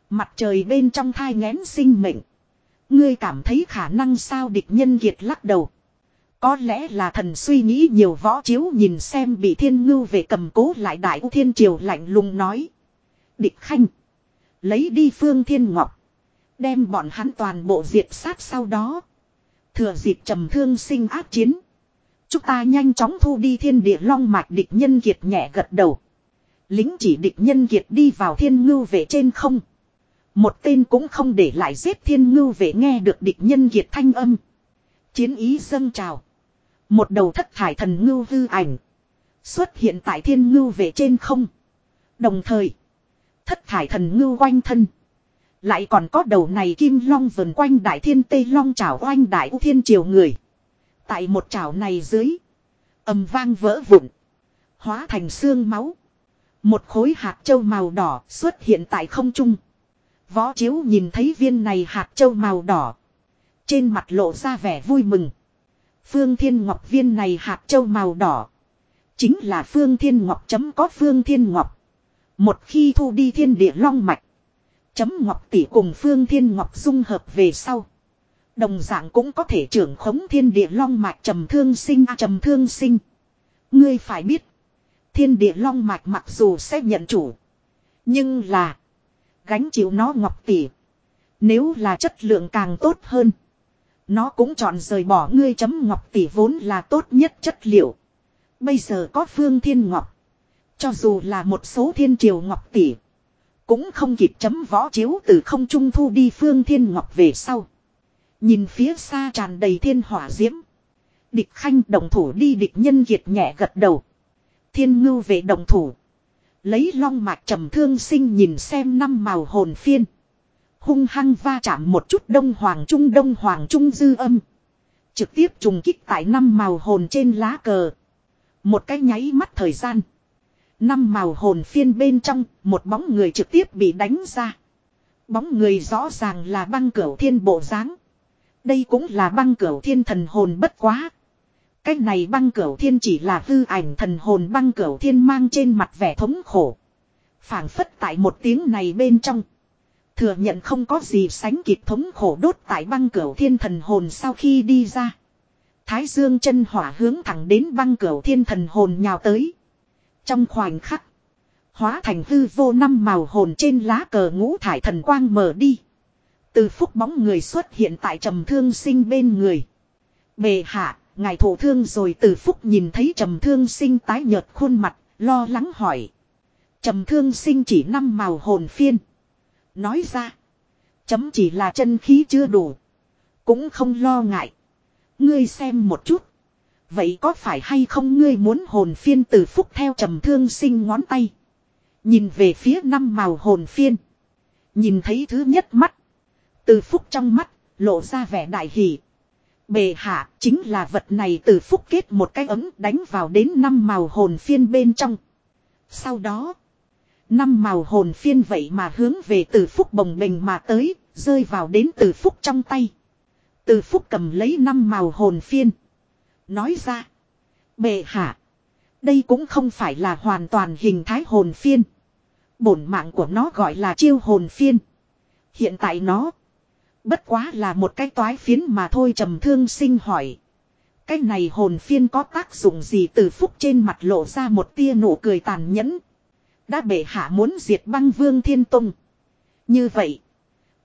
Mặt trời bên trong thai ngén sinh mệnh. Ngươi cảm thấy khả năng sao địch nhân kiệt lắc đầu. Có lẽ là thần suy nghĩ nhiều võ chiếu nhìn xem bị thiên ngưu về cầm cố lại đại u thiên triều lạnh lùng nói. Địch khanh. Lấy đi phương thiên ngọc. Đem bọn hắn toàn bộ diệt sát sau đó. Thừa dịp trầm thương sinh ác chiến. Chúng ta nhanh chóng thu đi thiên địa long mạch địch nhân kiệt nhẹ gật đầu. Lính chỉ địch nhân kiệt đi vào thiên ngưu về trên không. Một tên cũng không để lại giết thiên ngưu về nghe được địch nhân kiệt thanh âm. Chiến ý dâng trào. Một đầu thất thải thần ngưu hư ảnh. Xuất hiện tại thiên ngưu về trên không. Đồng thời. Thất thải thần ngưu quanh thân. Lại còn có đầu này kim long vần quanh đại thiên tây long trảo oanh đại u thiên triều người. Tại một chảo này dưới. ầm vang vỡ vụn. Hóa thành xương máu. Một khối hạt châu màu đỏ xuất hiện tại không trung. Võ chiếu nhìn thấy viên này hạt châu màu đỏ. Trên mặt lộ ra vẻ vui mừng. Phương Thiên Ngọc viên này hạt châu màu đỏ. Chính là Phương Thiên Ngọc chấm có Phương Thiên Ngọc. Một khi thu đi thiên địa long mạch. Chấm Ngọc tỷ cùng Phương Thiên Ngọc dung hợp về sau. Đồng dạng cũng có thể trưởng khống thiên địa long mạch trầm thương sinh à, trầm thương sinh. Ngươi phải biết. Thiên địa long mạch mặc dù sẽ nhận chủ. Nhưng là. Gánh chịu nó ngọc tỷ. Nếu là chất lượng càng tốt hơn. Nó cũng chọn rời bỏ ngươi chấm ngọc tỷ vốn là tốt nhất chất liệu. Bây giờ có phương thiên ngọc. Cho dù là một số thiên triều ngọc tỷ. Cũng không kịp chấm võ chiếu từ không trung thu đi phương thiên ngọc về sau. Nhìn phía xa tràn đầy thiên hỏa diễm. Địch khanh đồng thủ đi địch nhân kiệt nhẹ gật đầu. Thiên ngưu về đồng thủ. Lấy long mạch trầm thương sinh nhìn xem năm màu hồn phiên. Hung hăng va chạm một chút đông hoàng trung đông hoàng trung dư âm. Trực tiếp trùng kích tại năm màu hồn trên lá cờ. Một cái nháy mắt thời gian. Năm màu hồn phiên bên trong, một bóng người trực tiếp bị đánh ra. Bóng người rõ ràng là băng cửu thiên bộ dáng đây cũng là băng cửu thiên thần hồn bất quá. Cách này băng cửu thiên chỉ là hư ảnh thần hồn băng cửu thiên mang trên mặt vẻ thống khổ. phảng phất tại một tiếng này bên trong. Thừa nhận không có gì sánh kịp thống khổ đốt tại băng cửu thiên thần hồn sau khi đi ra. Thái dương chân hỏa hướng thẳng đến băng cửu thiên thần hồn nhào tới. Trong khoảnh khắc. Hóa thành hư vô năm màu hồn trên lá cờ ngũ thải thần quang mở đi. Từ phúc bóng người xuất hiện tại trầm thương sinh bên người. Bề hạ, ngài thổ thương rồi từ phúc nhìn thấy trầm thương sinh tái nhợt khuôn mặt, lo lắng hỏi. Trầm thương sinh chỉ năm màu hồn phiên. Nói ra, chấm chỉ là chân khí chưa đủ. Cũng không lo ngại. Ngươi xem một chút. Vậy có phải hay không ngươi muốn hồn phiên từ phúc theo trầm thương sinh ngón tay. Nhìn về phía năm màu hồn phiên. Nhìn thấy thứ nhất mắt. Từ phúc trong mắt, lộ ra vẻ đại hỷ. Bề hạ chính là vật này từ phúc kết một cái ấm đánh vào đến năm màu hồn phiên bên trong. Sau đó, năm màu hồn phiên vậy mà hướng về từ phúc bồng bình mà tới, rơi vào đến từ phúc trong tay. Từ phúc cầm lấy năm màu hồn phiên. Nói ra, bệ hạ, đây cũng không phải là hoàn toàn hình thái hồn phiên. Bổn mạng của nó gọi là chiêu hồn phiên. Hiện tại nó Bất quá là một cái toái phiến mà thôi trầm thương sinh hỏi. Cái này hồn phiên có tác dụng gì từ phúc trên mặt lộ ra một tia nụ cười tàn nhẫn. Đã bệ hạ muốn diệt băng vương thiên tông. Như vậy.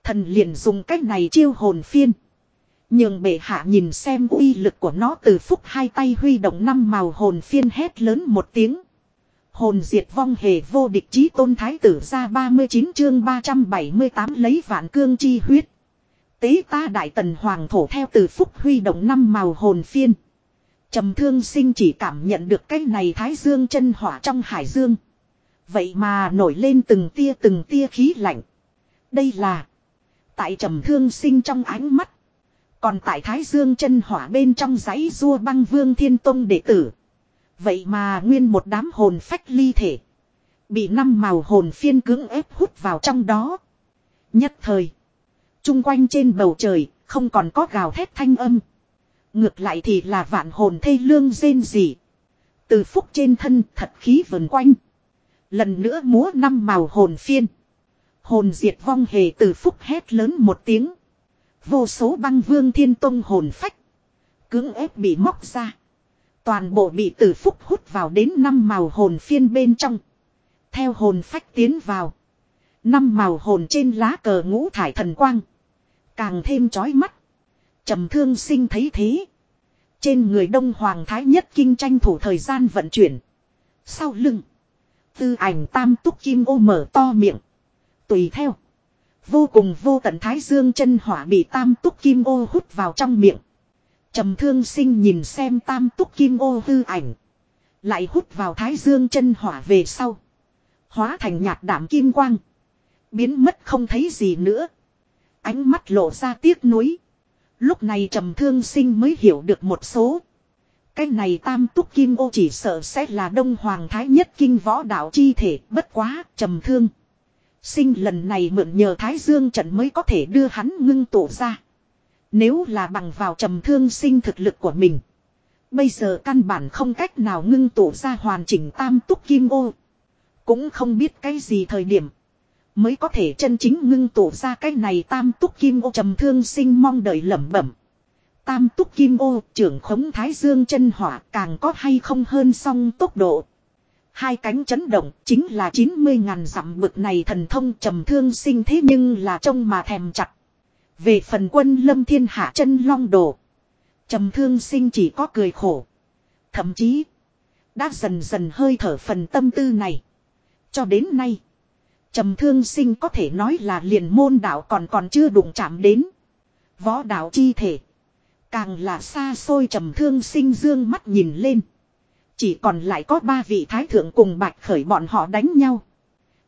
Thần liền dùng cách này chiêu hồn phiên. Nhưng bệ hạ nhìn xem uy lực của nó từ phúc hai tay huy động năm màu hồn phiên hét lớn một tiếng. Hồn diệt vong hề vô địch chí tôn thái tử ra 39 chương 378 lấy vạn cương chi huyết. Tế ta đại tần hoàng thổ theo từ phúc huy động năm màu hồn phiên. trầm thương sinh chỉ cảm nhận được cái này thái dương chân hỏa trong hải dương. Vậy mà nổi lên từng tia từng tia khí lạnh. Đây là. Tại trầm thương sinh trong ánh mắt. Còn tại thái dương chân hỏa bên trong giấy rua băng vương thiên tông đệ tử. Vậy mà nguyên một đám hồn phách ly thể. Bị năm màu hồn phiên cưỡng ép hút vào trong đó. Nhất thời. Trung quanh trên bầu trời, không còn có gào thét thanh âm. Ngược lại thì là vạn hồn thê lương rên rỉ. Từ phúc trên thân thật khí vần quanh. Lần nữa múa năm màu hồn phiên. Hồn diệt vong hề từ phúc hét lớn một tiếng. Vô số băng vương thiên tông hồn phách. Cưỡng ép bị móc ra. Toàn bộ bị tử phúc hút vào đến năm màu hồn phiên bên trong. Theo hồn phách tiến vào. Năm màu hồn trên lá cờ ngũ thải thần quang. Càng thêm chói mắt. trầm thương sinh thấy thế. Trên người đông hoàng thái nhất kinh tranh thủ thời gian vận chuyển. Sau lưng. Tư ảnh tam túc kim ô mở to miệng. Tùy theo. Vô cùng vô tận thái dương chân hỏa bị tam túc kim ô hút vào trong miệng. trầm thương sinh nhìn xem tam túc kim ô hư ảnh. Lại hút vào thái dương chân hỏa về sau. Hóa thành nhạt đảm kim quang. Biến mất không thấy gì nữa. Ánh mắt lộ ra tiếc nuối. Lúc này trầm thương sinh mới hiểu được một số. Cái này tam túc kim ô chỉ sợ sẽ là đông hoàng thái nhất kinh võ đạo chi thể, bất quá, trầm thương. Sinh lần này mượn nhờ thái dương trận mới có thể đưa hắn ngưng tụ ra. Nếu là bằng vào trầm thương sinh thực lực của mình. Bây giờ căn bản không cách nào ngưng tụ ra hoàn chỉnh tam túc kim ô. Cũng không biết cái gì thời điểm. Mới có thể chân chính ngưng tụ ra cái này tam túc kim ô trầm thương sinh mong đợi lẩm bẩm. Tam túc kim ô, trưởng khống thái dương chân hỏa, càng có hay không hơn song tốc độ. Hai cánh chấn động, chính là 90 ngàn dặm bực này thần thông trầm thương sinh thế nhưng là trông mà thèm chặt. Về phần quân lâm thiên hạ chân long đồ. Trầm thương sinh chỉ có cười khổ. Thậm chí. Đã dần dần hơi thở phần tâm tư này. Cho đến nay. Trầm thương sinh có thể nói là liền môn đạo còn còn chưa đụng chạm đến. Võ đạo chi thể. Càng là xa xôi trầm thương sinh dương mắt nhìn lên. Chỉ còn lại có ba vị thái thượng cùng bạch khởi bọn họ đánh nhau.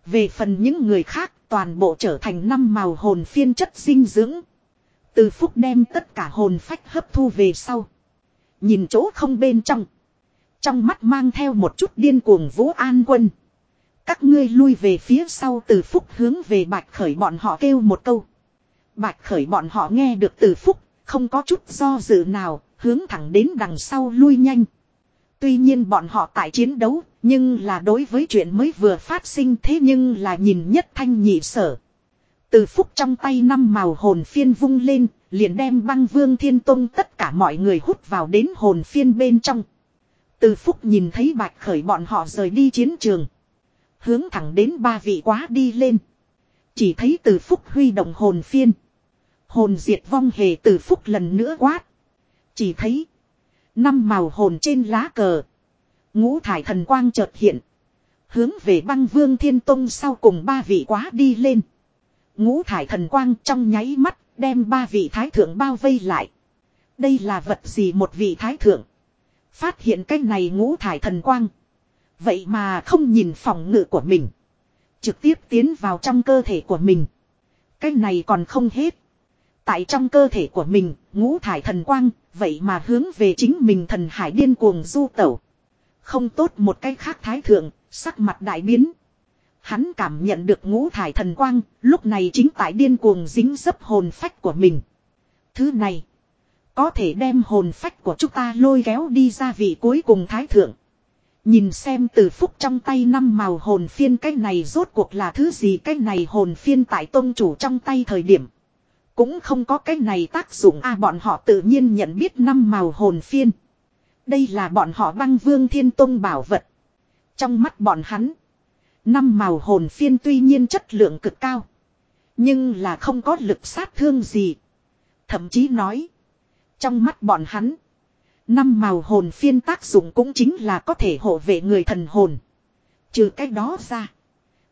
Về phần những người khác, toàn bộ trở thành năm màu hồn phiên chất dinh dưỡng. Từ phúc đem tất cả hồn phách hấp thu về sau. Nhìn chỗ không bên trong. Trong mắt mang theo một chút điên cuồng vũ an quân. Các ngươi lui về phía sau từ phúc hướng về bạch khởi bọn họ kêu một câu. Bạch khởi bọn họ nghe được từ phúc, không có chút do dự nào, hướng thẳng đến đằng sau lui nhanh. Tuy nhiên bọn họ tại chiến đấu, nhưng là đối với chuyện mới vừa phát sinh thế nhưng là nhìn nhất thanh nhị sở. Từ phúc trong tay năm màu hồn phiên vung lên, liền đem băng vương thiên tông tất cả mọi người hút vào đến hồn phiên bên trong. Từ phúc nhìn thấy bạch khởi bọn họ rời đi chiến trường. Hướng thẳng đến ba vị quá đi lên. Chỉ thấy từ phúc huy động hồn phiên. Hồn diệt vong hề từ phúc lần nữa quát. Chỉ thấy. Năm màu hồn trên lá cờ. Ngũ thải thần quang chợt hiện. Hướng về băng vương thiên tông sau cùng ba vị quá đi lên. Ngũ thải thần quang trong nháy mắt đem ba vị thái thượng bao vây lại. Đây là vật gì một vị thái thượng. Phát hiện cái này ngũ thải thần quang. Vậy mà không nhìn phòng ngự của mình. Trực tiếp tiến vào trong cơ thể của mình. Cái này còn không hết. Tại trong cơ thể của mình, ngũ thải thần quang, vậy mà hướng về chính mình thần hải điên cuồng du tẩu. Không tốt một cách khác thái thượng, sắc mặt đại biến. Hắn cảm nhận được ngũ thải thần quang, lúc này chính tại điên cuồng dính dấp hồn phách của mình. Thứ này, có thể đem hồn phách của chúng ta lôi kéo đi ra vị cuối cùng thái thượng. Nhìn xem từ phúc trong tay năm màu hồn phiên cái này rốt cuộc là thứ gì cái này hồn phiên tại tôn chủ trong tay thời điểm. Cũng không có cái này tác dụng a à, bọn họ tự nhiên nhận biết năm màu hồn phiên. Đây là bọn họ băng vương thiên tôn bảo vật. Trong mắt bọn hắn. Năm màu hồn phiên tuy nhiên chất lượng cực cao. Nhưng là không có lực sát thương gì. Thậm chí nói. Trong mắt bọn hắn. Năm màu hồn phiên tác dụng cũng chính là có thể hộ vệ người thần hồn. Trừ cái đó ra.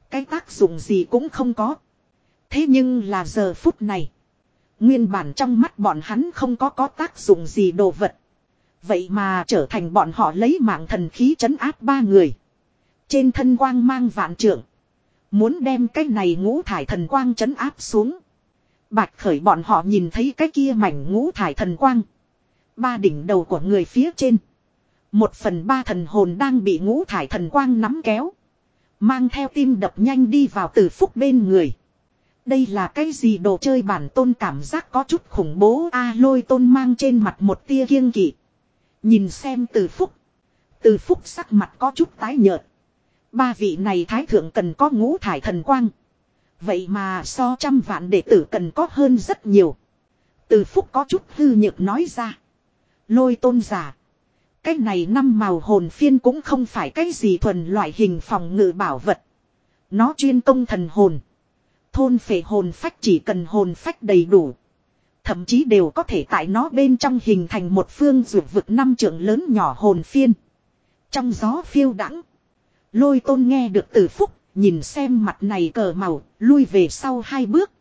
Cái tác dụng gì cũng không có. Thế nhưng là giờ phút này. Nguyên bản trong mắt bọn hắn không có có tác dụng gì đồ vật. Vậy mà trở thành bọn họ lấy mạng thần khí chấn áp ba người. Trên thân quang mang vạn trượng. Muốn đem cái này ngũ thải thần quang chấn áp xuống. Bạch khởi bọn họ nhìn thấy cái kia mảnh ngũ thải thần quang. Ba đỉnh đầu của người phía trên. Một phần ba thần hồn đang bị ngũ thải thần quang nắm kéo. Mang theo tim đập nhanh đi vào từ phúc bên người. Đây là cái gì đồ chơi bản tôn cảm giác có chút khủng bố a lôi tôn mang trên mặt một tia kiêng kỵ. Nhìn xem từ phúc. Từ phúc sắc mặt có chút tái nhợt. Ba vị này thái thượng cần có ngũ thải thần quang. Vậy mà so trăm vạn đệ tử cần có hơn rất nhiều. Từ phúc có chút hư nhược nói ra. Lôi tôn giả. Cái này năm màu hồn phiên cũng không phải cái gì thuần loại hình phòng ngự bảo vật. Nó chuyên công thần hồn. Thôn phệ hồn phách chỉ cần hồn phách đầy đủ. Thậm chí đều có thể tại nó bên trong hình thành một phương dược vực năm trượng lớn nhỏ hồn phiên. Trong gió phiêu đãng Lôi tôn nghe được từ phúc, nhìn xem mặt này cờ màu, lui về sau hai bước.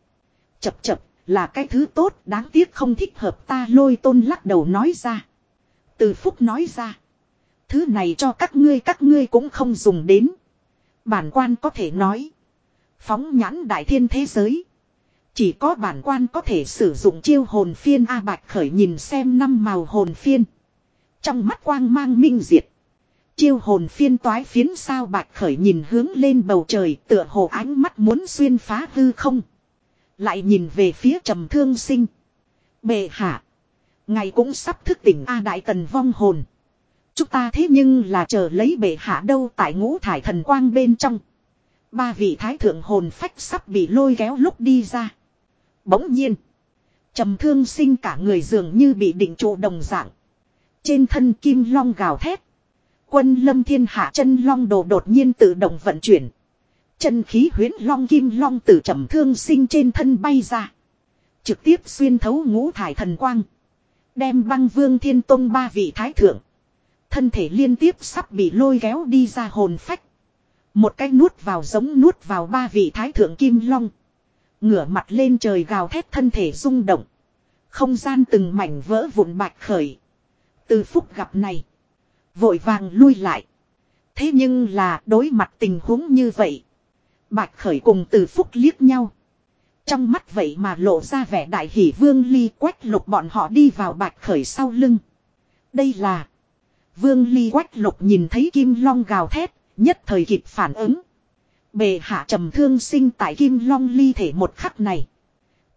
Chập chập, là cái thứ tốt, đáng tiếc không thích hợp ta lôi tôn lắc đầu nói ra. Từ phúc nói ra. Thứ này cho các ngươi các ngươi cũng không dùng đến. Bản quan có thể nói. Phóng nhãn đại thiên thế giới. Chỉ có bản quan có thể sử dụng chiêu hồn phiên A Bạch Khởi nhìn xem năm màu hồn phiên. Trong mắt quang mang minh diệt. Chiêu hồn phiên toái phiến sao Bạch Khởi nhìn hướng lên bầu trời tựa hồ ánh mắt muốn xuyên phá hư không. Lại nhìn về phía trầm thương sinh. Bệ hạ. Ngày cũng sắp thức tỉnh A Đại Tần vong hồn. Chúng ta thế nhưng là chờ lấy bệ hạ đâu tại ngũ thải thần quang bên trong. Ba vị thái thượng hồn phách sắp bị lôi kéo lúc đi ra. Bỗng nhiên. trầm thương sinh cả người dường như bị định trụ đồng dạng. Trên thân kim long gào thét. Quân lâm thiên hạ chân long đồ đột nhiên tự động vận chuyển. Chân khí huyến long kim long từ trầm thương sinh trên thân bay ra. Trực tiếp xuyên thấu ngũ thải thần quang. Đem băng vương thiên tông ba vị thái thượng. Thân thể liên tiếp sắp bị lôi kéo đi ra hồn phách. Một cái nuốt vào giống nuốt vào ba vị thái thượng kim long. Ngửa mặt lên trời gào thét thân thể rung động. Không gian từng mảnh vỡ vụn bạch khởi. Từ phúc gặp này. Vội vàng lui lại. Thế nhưng là đối mặt tình huống như vậy. Bạch khởi cùng từ phúc liếc nhau. Trong mắt vậy mà lộ ra vẻ đại hỷ vương ly quách lục bọn họ đi vào bạch khởi sau lưng. Đây là. Vương ly quách lục nhìn thấy kim long gào thét, nhất thời kịp phản ứng. Bề hạ trầm thương sinh tại kim long ly thể một khắc này.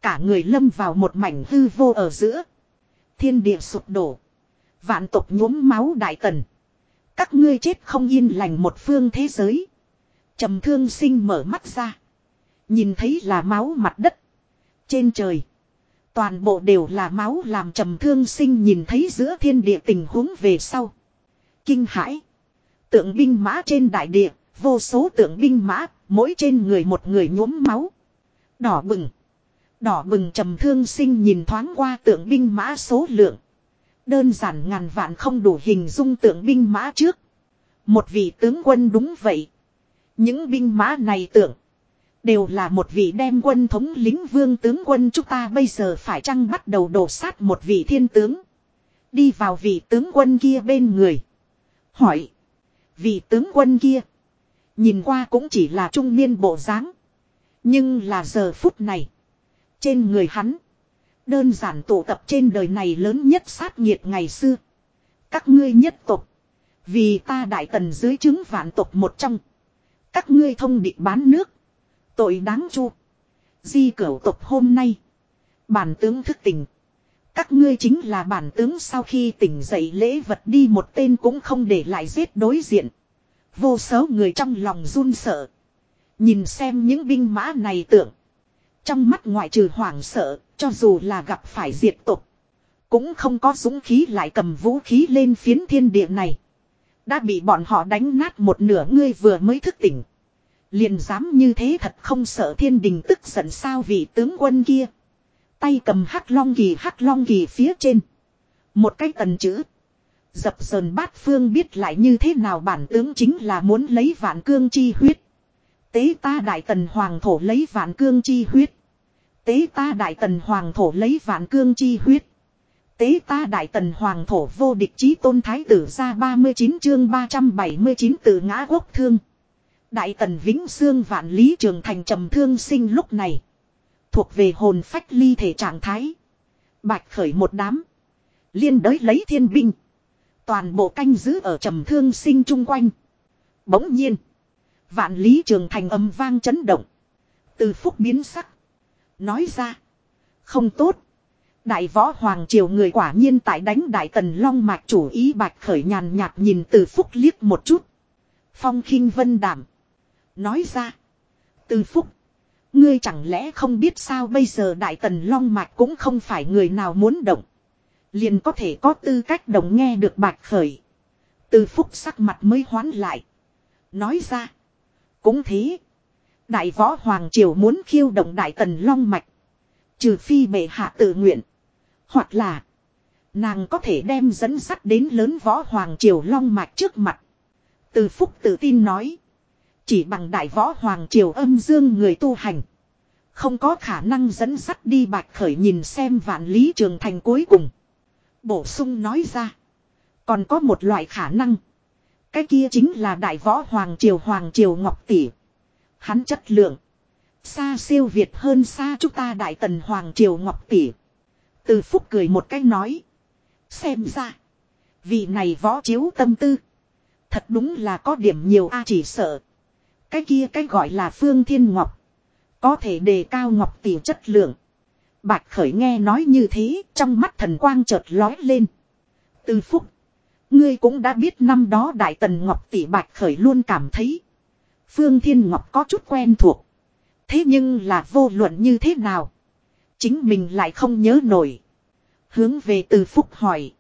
Cả người lâm vào một mảnh hư vô ở giữa. Thiên địa sụp đổ. Vạn tộc nhuốm máu đại tần. Các ngươi chết không yên lành một phương thế giới trầm thương sinh mở mắt ra. Nhìn thấy là máu mặt đất. Trên trời. Toàn bộ đều là máu làm trầm thương sinh nhìn thấy giữa thiên địa tình huống về sau. Kinh hãi. Tượng binh mã trên đại địa, vô số tượng binh mã, mỗi trên người một người nhuốm máu. Đỏ bừng. Đỏ bừng trầm thương sinh nhìn thoáng qua tượng binh mã số lượng. Đơn giản ngàn vạn không đủ hình dung tượng binh mã trước. Một vị tướng quân đúng vậy. Những binh mã này tưởng, Đều là một vị đem quân thống lính vương tướng quân chúng ta bây giờ phải chăng bắt đầu đổ sát một vị thiên tướng. Đi vào vị tướng quân kia bên người. Hỏi. Vị tướng quân kia. Nhìn qua cũng chỉ là trung niên bộ dáng Nhưng là giờ phút này. Trên người hắn. Đơn giản tụ tập trên đời này lớn nhất sát nhiệt ngày xưa. Các ngươi nhất tục. Vì ta đại tần dưới chứng vạn tộc một trong. Các ngươi thông địch bán nước. Tội đáng chu. Di cửu tộc hôm nay. Bản tướng thức tỉnh. Các ngươi chính là bản tướng sau khi tỉnh dậy lễ vật đi một tên cũng không để lại giết đối diện. Vô số người trong lòng run sợ. Nhìn xem những binh mã này tưởng. Trong mắt ngoại trừ hoảng sợ, cho dù là gặp phải diệt tục. Cũng không có dũng khí lại cầm vũ khí lên phiến thiên địa này. Đã bị bọn họ đánh nát một nửa ngươi vừa mới thức tỉnh. Liền dám như thế thật không sợ thiên đình tức giận sao vị tướng quân kia. Tay cầm hắc long kỳ hắc long kỳ phía trên. Một cái tần chữ. Dập dờn bát phương biết lại như thế nào bản tướng chính là muốn lấy vạn cương chi huyết. Tế ta đại tần hoàng thổ lấy vạn cương chi huyết. Tế ta đại tần hoàng thổ lấy vạn cương chi huyết. Tế ta đại tần hoàng thổ vô địch chí tôn thái tử ra 39 chương 379 từ ngã quốc thương. Đại tần vĩnh xương vạn lý trường thành trầm thương sinh lúc này. Thuộc về hồn phách ly thể trạng thái. Bạch khởi một đám. Liên đới lấy thiên binh. Toàn bộ canh giữ ở trầm thương sinh chung quanh. Bỗng nhiên. Vạn lý trường thành âm vang chấn động. Từ phúc biến sắc. Nói ra. Không tốt. Đại võ hoàng triều người quả nhiên tại đánh đại tần long mạch chủ ý bạch khởi nhàn nhạt nhìn từ phúc liếc một chút. Phong khinh vân đảm. Nói ra. Từ phúc. Ngươi chẳng lẽ không biết sao bây giờ đại tần long mạch cũng không phải người nào muốn động. Liền có thể có tư cách đồng nghe được bạch khởi. Từ phúc sắc mặt mới hoán lại. Nói ra. Cũng thế. Đại võ Hoàng Triều muốn khiêu động Đại Tần Long Mạch. Trừ phi bệ hạ tự nguyện. Hoặc là. Nàng có thể đem dẫn sắt đến lớn võ Hoàng Triều Long Mạch trước mặt. Từ Phúc tự tin nói. Chỉ bằng đại võ Hoàng Triều âm dương người tu hành. Không có khả năng dẫn sắt đi bạch khởi nhìn xem vạn lý trường thành cuối cùng. Bổ sung nói ra. Còn có một loại khả năng. Cái kia chính là đại võ Hoàng Triều Hoàng Triều Ngọc Tỷ. Hắn chất lượng. Xa siêu việt hơn xa chúng ta đại tần Hoàng Triều Ngọc Tỷ. Từ phúc cười một cách nói. Xem ra. Vị này võ chiếu tâm tư. Thật đúng là có điểm nhiều a chỉ sợ. Cái kia cái gọi là phương thiên ngọc. Có thể đề cao ngọc tỷ chất lượng. Bạch khởi nghe nói như thế, trong mắt thần quang chợt lói lên. Từ phúc. Ngươi cũng đã biết năm đó Đại Tần Ngọc Tỷ Bạch Khởi luôn cảm thấy. Phương Thiên Ngọc có chút quen thuộc. Thế nhưng là vô luận như thế nào? Chính mình lại không nhớ nổi. Hướng về từ Phúc hỏi.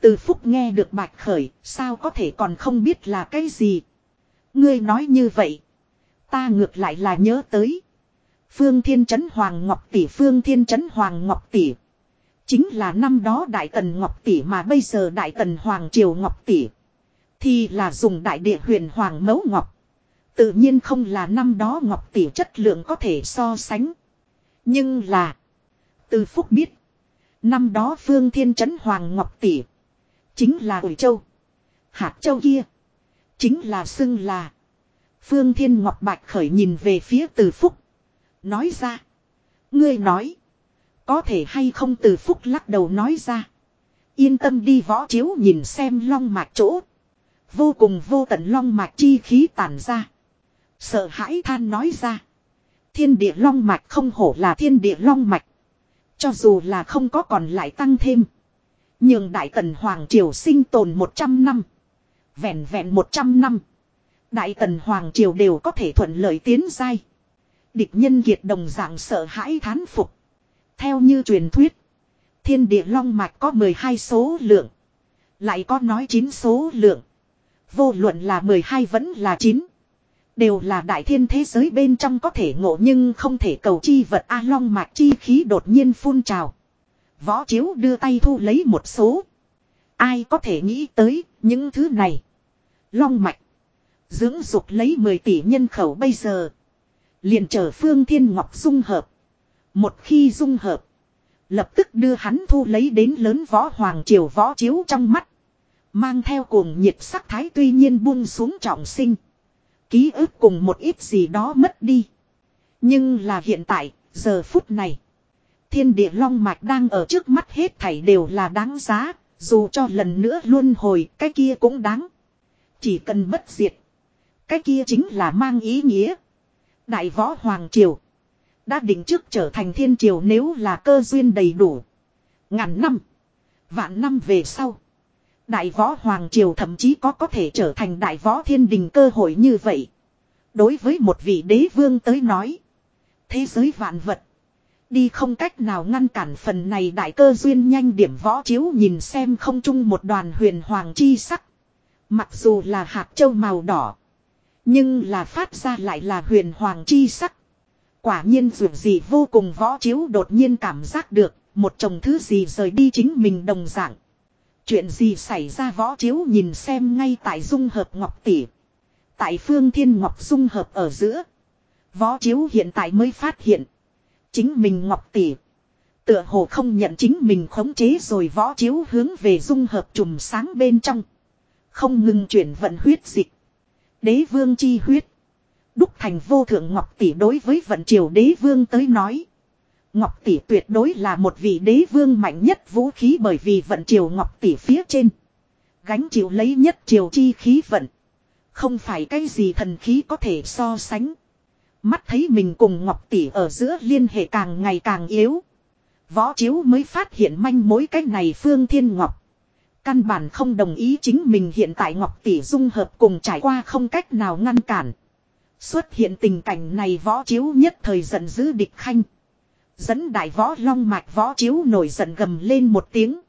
Từ Phúc nghe được Bạch Khởi, sao có thể còn không biết là cái gì? Ngươi nói như vậy. Ta ngược lại là nhớ tới. Phương Thiên Trấn Hoàng Ngọc Tỷ Phương Thiên Trấn Hoàng Ngọc Tỷ. Chính là năm đó Đại Tần Ngọc Tỷ mà bây giờ Đại Tần Hoàng Triều Ngọc Tỷ. Thì là dùng đại địa huyền Hoàng Mấu Ngọc. Tự nhiên không là năm đó Ngọc Tỷ chất lượng có thể so sánh. Nhưng là. Từ Phúc biết. Năm đó Phương Thiên Trấn Hoàng Ngọc Tỷ. Chính là Ủi Châu. Hạt Châu kia. Chính là xưng là. Phương Thiên Ngọc Bạch khởi nhìn về phía Từ Phúc. Nói ra. Ngươi nói. Có thể hay không từ phúc lắc đầu nói ra. Yên tâm đi võ chiếu nhìn xem long mạch chỗ. Vô cùng vô tận long mạch chi khí tản ra. Sợ hãi than nói ra. Thiên địa long mạch không hổ là thiên địa long mạch. Cho dù là không có còn lại tăng thêm. Nhưng Đại Tần Hoàng Triều sinh tồn 100 năm. Vẹn vẹn 100 năm. Đại Tần Hoàng Triều đều có thể thuận lợi tiến dai. Địch nhân kiệt đồng dạng sợ hãi thán phục. Theo như truyền thuyết. Thiên địa long mạch có 12 số lượng. Lại có nói 9 số lượng. Vô luận là 12 vẫn là 9. Đều là đại thiên thế giới bên trong có thể ngộ nhưng không thể cầu chi vật A long mạch chi khí đột nhiên phun trào. Võ chiếu đưa tay thu lấy một số. Ai có thể nghĩ tới những thứ này. Long mạch. Dưỡng dục lấy 10 tỷ nhân khẩu bây giờ. liền trở phương thiên ngọc dung hợp. Một khi dung hợp. Lập tức đưa hắn thu lấy đến lớn võ hoàng triều võ chiếu trong mắt. Mang theo cuồng nhiệt sắc thái tuy nhiên buông xuống trọng sinh. Ký ức cùng một ít gì đó mất đi. Nhưng là hiện tại, giờ phút này. Thiên địa long mạch đang ở trước mắt hết thảy đều là đáng giá. Dù cho lần nữa luân hồi, cái kia cũng đáng. Chỉ cần bất diệt. Cái kia chính là mang ý nghĩa. Đại võ hoàng triều. Đã định trước trở thành thiên triều nếu là cơ duyên đầy đủ. Ngàn năm. Vạn năm về sau. Đại võ Hoàng Triều thậm chí có có thể trở thành đại võ thiên đình cơ hội như vậy. Đối với một vị đế vương tới nói. Thế giới vạn vật. Đi không cách nào ngăn cản phần này đại cơ duyên nhanh điểm võ chiếu nhìn xem không chung một đoàn huyền hoàng chi sắc. Mặc dù là hạt châu màu đỏ. Nhưng là phát ra lại là huyền hoàng chi sắc. Quả nhiên dù gì vô cùng võ chiếu đột nhiên cảm giác được một chồng thứ gì rời đi chính mình đồng dạng. Chuyện gì xảy ra võ chiếu nhìn xem ngay tại dung hợp ngọc tỷ. Tại phương thiên ngọc dung hợp ở giữa. Võ chiếu hiện tại mới phát hiện. Chính mình ngọc tỷ. Tựa hồ không nhận chính mình khống chế rồi võ chiếu hướng về dung hợp trùm sáng bên trong. Không ngừng chuyển vận huyết dịch. Đế vương chi huyết. Đúc thành vô thượng ngọc tỷ đối với vận triều đế vương tới nói. Ngọc tỷ tuyệt đối là một vị đế vương mạnh nhất vũ khí bởi vì vận triều ngọc tỷ phía trên. Gánh chịu lấy nhất triều chi khí vận. Không phải cái gì thần khí có thể so sánh. Mắt thấy mình cùng ngọc tỷ ở giữa liên hệ càng ngày càng yếu. Võ chiếu mới phát hiện manh mối cái này phương thiên ngọc. Căn bản không đồng ý chính mình hiện tại ngọc tỷ dung hợp cùng trải qua không cách nào ngăn cản. Xuất hiện tình cảnh này võ chiếu nhất thời giận dữ địch khanh. Dẫn đại võ long mạch võ chiếu nổi giận gầm lên một tiếng.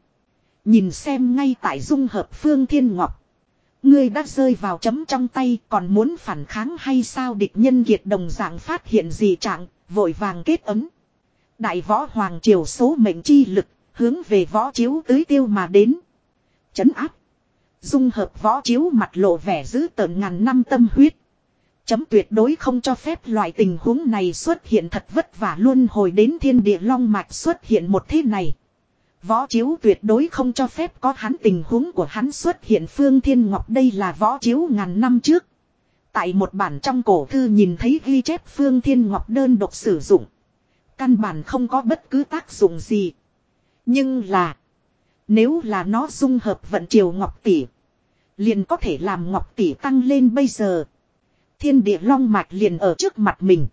Nhìn xem ngay tại dung hợp phương thiên ngọc. Ngươi đã rơi vào chấm trong tay còn muốn phản kháng hay sao địch nhân kiệt đồng dạng phát hiện gì trạng, vội vàng kết ấm. Đại võ hoàng triều số mệnh chi lực, hướng về võ chiếu tưới tiêu mà đến. Chấn áp. Dung hợp võ chiếu mặt lộ vẻ giữ tợn ngàn năm tâm huyết. Chấm tuyệt đối không cho phép loại tình huống này xuất hiện thật vất vả luôn hồi đến thiên địa long mạch xuất hiện một thế này. Võ chiếu tuyệt đối không cho phép có hắn tình huống của hắn xuất hiện phương thiên ngọc đây là võ chiếu ngàn năm trước. Tại một bản trong cổ thư nhìn thấy ghi chép phương thiên ngọc đơn độc sử dụng. Căn bản không có bất cứ tác dụng gì. Nhưng là. Nếu là nó dung hợp vận triều ngọc tỷ. Liền có thể làm ngọc tỷ tăng lên bây giờ. Thiên địa long mạch liền ở trước mặt mình.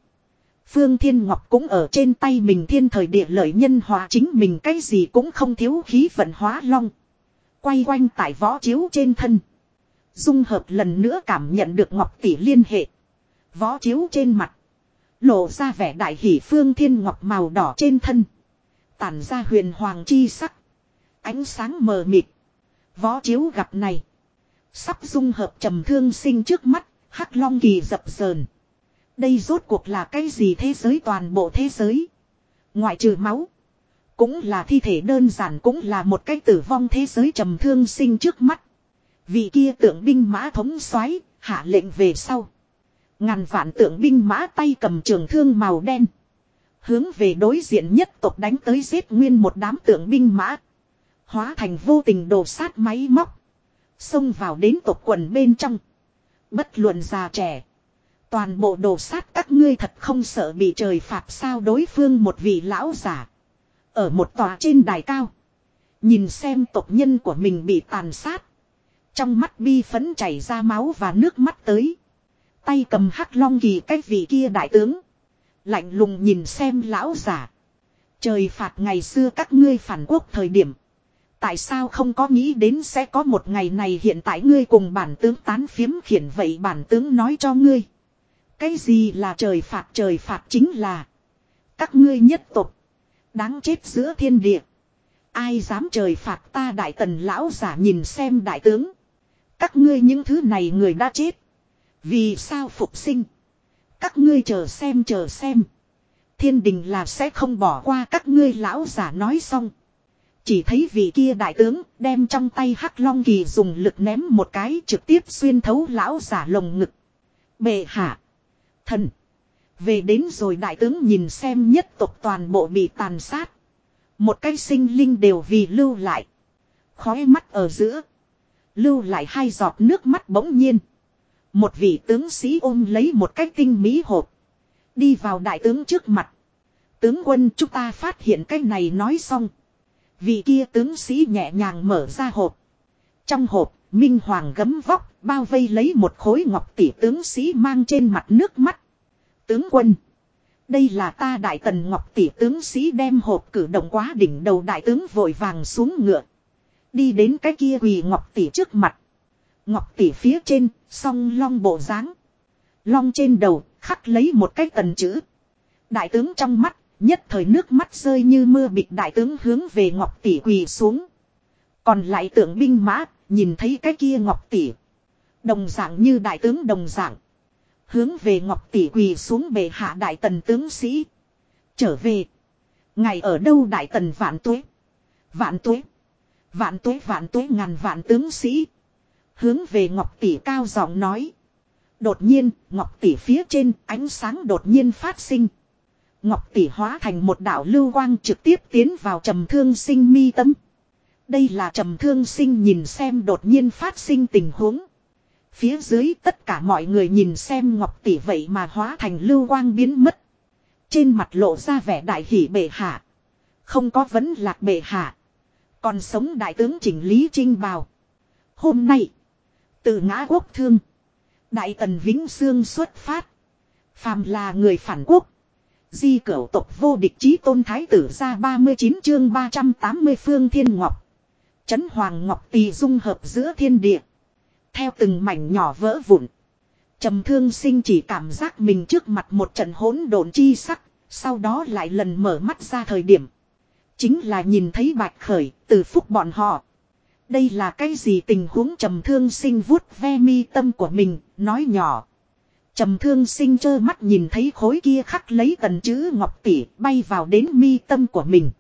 Phương Thiên Ngọc cũng ở trên tay mình thiên thời địa lợi nhân hòa chính mình cái gì cũng không thiếu khí vận hóa long. Quay quanh tại võ chiếu trên thân. Dung hợp lần nữa cảm nhận được Ngọc Tỷ liên hệ. Võ chiếu trên mặt. Lộ ra vẻ đại hỷ Phương Thiên Ngọc màu đỏ trên thân. Tản ra huyền hoàng chi sắc. Ánh sáng mờ mịt. Võ chiếu gặp này. Sắp dung hợp trầm thương sinh trước mắt Hắc Long Kỳ dập sờn. Đây rốt cuộc là cái gì thế giới toàn bộ thế giới. Ngoại trừ máu. Cũng là thi thể đơn giản cũng là một cái tử vong thế giới trầm thương sinh trước mắt. Vị kia tượng binh mã thống xoáy, hạ lệnh về sau. Ngàn vạn tượng binh mã tay cầm trường thương màu đen. Hướng về đối diện nhất tộc đánh tới giết nguyên một đám tượng binh mã. Hóa thành vô tình đồ sát máy móc. Xông vào đến tộc quần bên trong. Bất luận già trẻ. Toàn bộ đồ sát các ngươi thật không sợ bị trời phạt sao đối phương một vị lão giả. Ở một tòa trên đài cao. Nhìn xem tộc nhân của mình bị tàn sát. Trong mắt bi phấn chảy ra máu và nước mắt tới. Tay cầm hắc long kỳ cách vị kia đại tướng. Lạnh lùng nhìn xem lão giả. Trời phạt ngày xưa các ngươi phản quốc thời điểm tại sao không có nghĩ đến sẽ có một ngày này hiện tại ngươi cùng bản tướng tán phiếm khiển vậy bản tướng nói cho ngươi. Cái gì là trời phạt trời phạt chính là các ngươi nhất tục. Đáng chết giữa thiên địa. Ai dám trời phạt ta đại tần lão giả nhìn xem đại tướng. Các ngươi những thứ này người đã chết. Vì sao phục sinh? Các ngươi chờ xem chờ xem. Thiên đình là sẽ không bỏ qua các ngươi lão giả nói xong. Chỉ thấy vị kia đại tướng đem trong tay hắc long kỳ dùng lực ném một cái trực tiếp xuyên thấu lão giả lồng ngực. Bệ hạ. Thần. Về đến rồi đại tướng nhìn xem nhất tộc toàn bộ bị tàn sát. Một cái sinh linh đều vì lưu lại. Khói mắt ở giữa. Lưu lại hai giọt nước mắt bỗng nhiên. Một vị tướng sĩ ôm lấy một cái tinh mỹ hộp. Đi vào đại tướng trước mặt. Tướng quân, chúng ta phát hiện cái này nói xong. Vị kia tướng sĩ nhẹ nhàng mở ra hộp. Trong hộp, Minh Hoàng gấm vóc, bao vây lấy một khối ngọc tỷ tướng sĩ mang trên mặt nước mắt. Tướng quân. Đây là ta đại tần ngọc tỷ tướng sĩ đem hộp cử động quá đỉnh đầu đại tướng vội vàng xuống ngựa. Đi đến cái kia quỳ ngọc tỷ trước mặt. Ngọc tỷ phía trên, song long bộ dáng Long trên đầu, khắc lấy một cái tần chữ. Đại tướng trong mắt, nhất thời nước mắt rơi như mưa bịt đại tướng hướng về ngọc tỷ quỳ xuống. Còn lại tượng binh mã, nhìn thấy cái kia ngọc tỷ. Đồng dạng như đại tướng đồng dạng. Hướng về ngọc tỷ quỳ xuống bề hạ đại tần tướng sĩ. Trở về. Ngày ở đâu đại tần vạn tuế. Vạn tuế. Vạn tuế vạn tuế ngàn vạn tướng sĩ. Hướng về ngọc tỷ cao giọng nói. Đột nhiên, ngọc tỷ phía trên ánh sáng đột nhiên phát sinh. Ngọc tỷ hóa thành một đạo lưu quang trực tiếp tiến vào trầm thương sinh mi tâm. Đây là trầm thương sinh nhìn xem đột nhiên phát sinh tình huống. Phía dưới tất cả mọi người nhìn xem ngọc tỷ vậy mà hóa thành lưu quang biến mất. Trên mặt lộ ra vẻ đại hỷ bệ hạ. Không có vấn lạc bệ hạ. Còn sống đại tướng chỉnh lý trinh bào. Hôm nay. Từ ngã quốc thương. Đại tần Vĩnh Sương xuất phát. Phàm là người phản quốc. Di cửu tộc vô địch chí tôn thái tử ra 39 chương 380 phương thiên ngọc. Chấn hoàng ngọc tỳ dung hợp giữa thiên địa. Theo từng mảnh nhỏ vỡ vụn. trầm thương sinh chỉ cảm giác mình trước mặt một trận hỗn độn chi sắc. Sau đó lại lần mở mắt ra thời điểm. Chính là nhìn thấy bạch khởi từ phúc bọn họ. Đây là cái gì tình huống trầm thương sinh vuốt ve mi tâm của mình, nói nhỏ. Trầm thương sinh trơ mắt nhìn thấy khối kia khắc lấy tần chữ ngọc tỷ bay vào đến mi tâm của mình.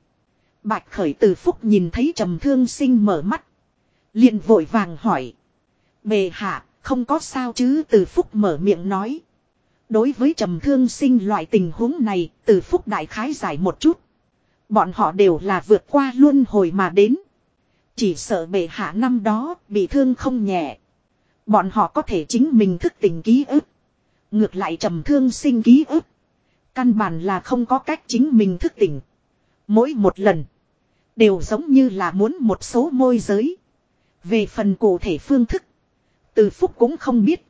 Bạch khởi từ phúc nhìn thấy trầm thương sinh mở mắt. liền vội vàng hỏi. Bề hạ, không có sao chứ từ phúc mở miệng nói. Đối với trầm thương sinh loại tình huống này, từ phúc đại khái giải một chút. Bọn họ đều là vượt qua luân hồi mà đến. Chỉ sợ bệ hạ năm đó bị thương không nhẹ. Bọn họ có thể chính mình thức tỉnh ký ức. Ngược lại trầm thương sinh ký ức. Căn bản là không có cách chính mình thức tỉnh. Mỗi một lần. Đều giống như là muốn một số môi giới. Về phần cụ thể phương thức. Từ phúc cũng không biết.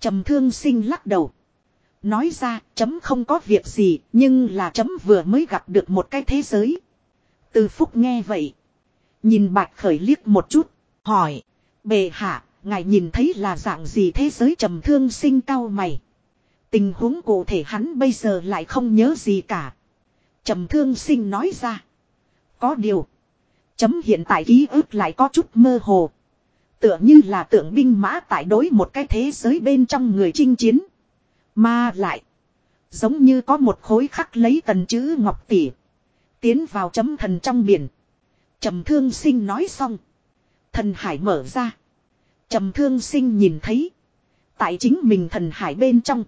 Trầm thương sinh lắc đầu. Nói ra chấm không có việc gì nhưng là chấm vừa mới gặp được một cái thế giới. Từ phúc nghe vậy. Nhìn bạch khởi liếc một chút. Hỏi. Bề hạ, ngài nhìn thấy là dạng gì thế giới trầm thương sinh cao mày. Tình huống cụ thể hắn bây giờ lại không nhớ gì cả. Trầm thương sinh nói ra. Có điều. Chấm hiện tại ký ức lại có chút mơ hồ. Tựa như là tượng binh mã tại đối một cái thế giới bên trong người chinh chiến. Mà lại. Giống như có một khối khắc lấy tần chữ ngọc tỉ. Tiến vào chấm thần trong biển. Trầm thương sinh nói xong. Thần hải mở ra. Trầm thương sinh nhìn thấy. Tại chính mình thần hải bên trong.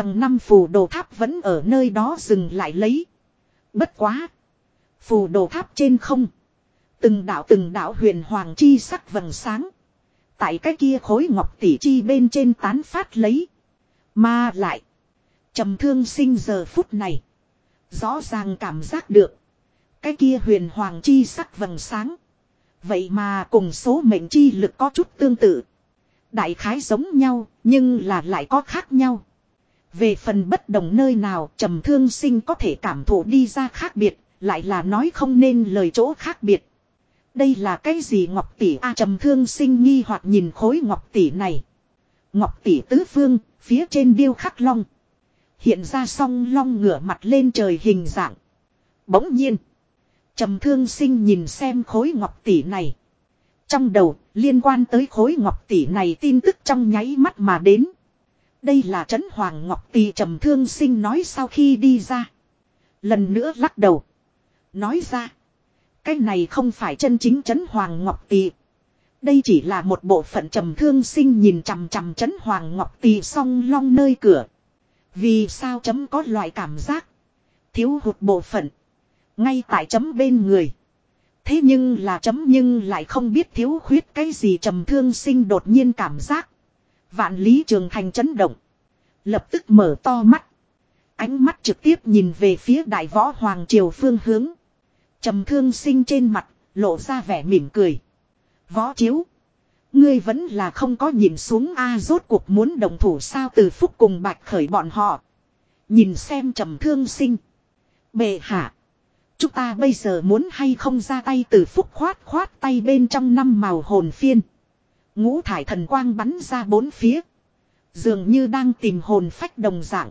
Tầng năm phù đồ tháp vẫn ở nơi đó dừng lại lấy. Bất quá. Phù đồ tháp trên không. Từng đạo từng đạo huyền hoàng chi sắc vầng sáng. Tại cái kia khối ngọc tỷ chi bên trên tán phát lấy. Mà lại. trầm thương sinh giờ phút này. Rõ ràng cảm giác được. Cái kia huyền hoàng chi sắc vầng sáng. Vậy mà cùng số mệnh chi lực có chút tương tự. Đại khái giống nhau, nhưng là lại có khác nhau. Về phần bất đồng nơi nào trầm thương sinh có thể cảm thụ đi ra khác biệt, lại là nói không nên lời chỗ khác biệt. Đây là cái gì ngọc tỷ a trầm thương sinh nghi hoặc nhìn khối ngọc tỷ này. Ngọc tỷ tứ phương, phía trên điêu khắc long. Hiện ra song long ngửa mặt lên trời hình dạng. Bỗng nhiên. Trầm thương sinh nhìn xem khối ngọc tỷ này. Trong đầu, liên quan tới khối ngọc tỷ này tin tức trong nháy mắt mà đến. Đây là trấn hoàng ngọc tỷ trầm thương sinh nói sau khi đi ra. Lần nữa lắc đầu. Nói ra. Cái này không phải chân chính trấn hoàng ngọc tỷ. Đây chỉ là một bộ phận trầm thương sinh nhìn chằm chằm trấn hoàng ngọc tỷ song long nơi cửa. Vì sao chấm có loại cảm giác. Thiếu hụt bộ phận. Ngay tại chấm bên người. Thế nhưng là chấm nhưng lại không biết thiếu khuyết cái gì trầm thương sinh đột nhiên cảm giác. Vạn lý trường thành chấn động. Lập tức mở to mắt. Ánh mắt trực tiếp nhìn về phía đại võ hoàng triều phương hướng. Trầm thương sinh trên mặt, lộ ra vẻ mỉm cười. Võ chiếu. Ngươi vẫn là không có nhìn xuống A rốt cuộc muốn đồng thủ sao từ phúc cùng bạch khởi bọn họ. Nhìn xem trầm thương sinh. Bệ hạ. Chúng ta bây giờ muốn hay không ra tay từ phúc khoát khoát tay bên trong năm màu hồn phiên. Ngũ thải thần quang bắn ra bốn phía. Dường như đang tìm hồn phách đồng dạng.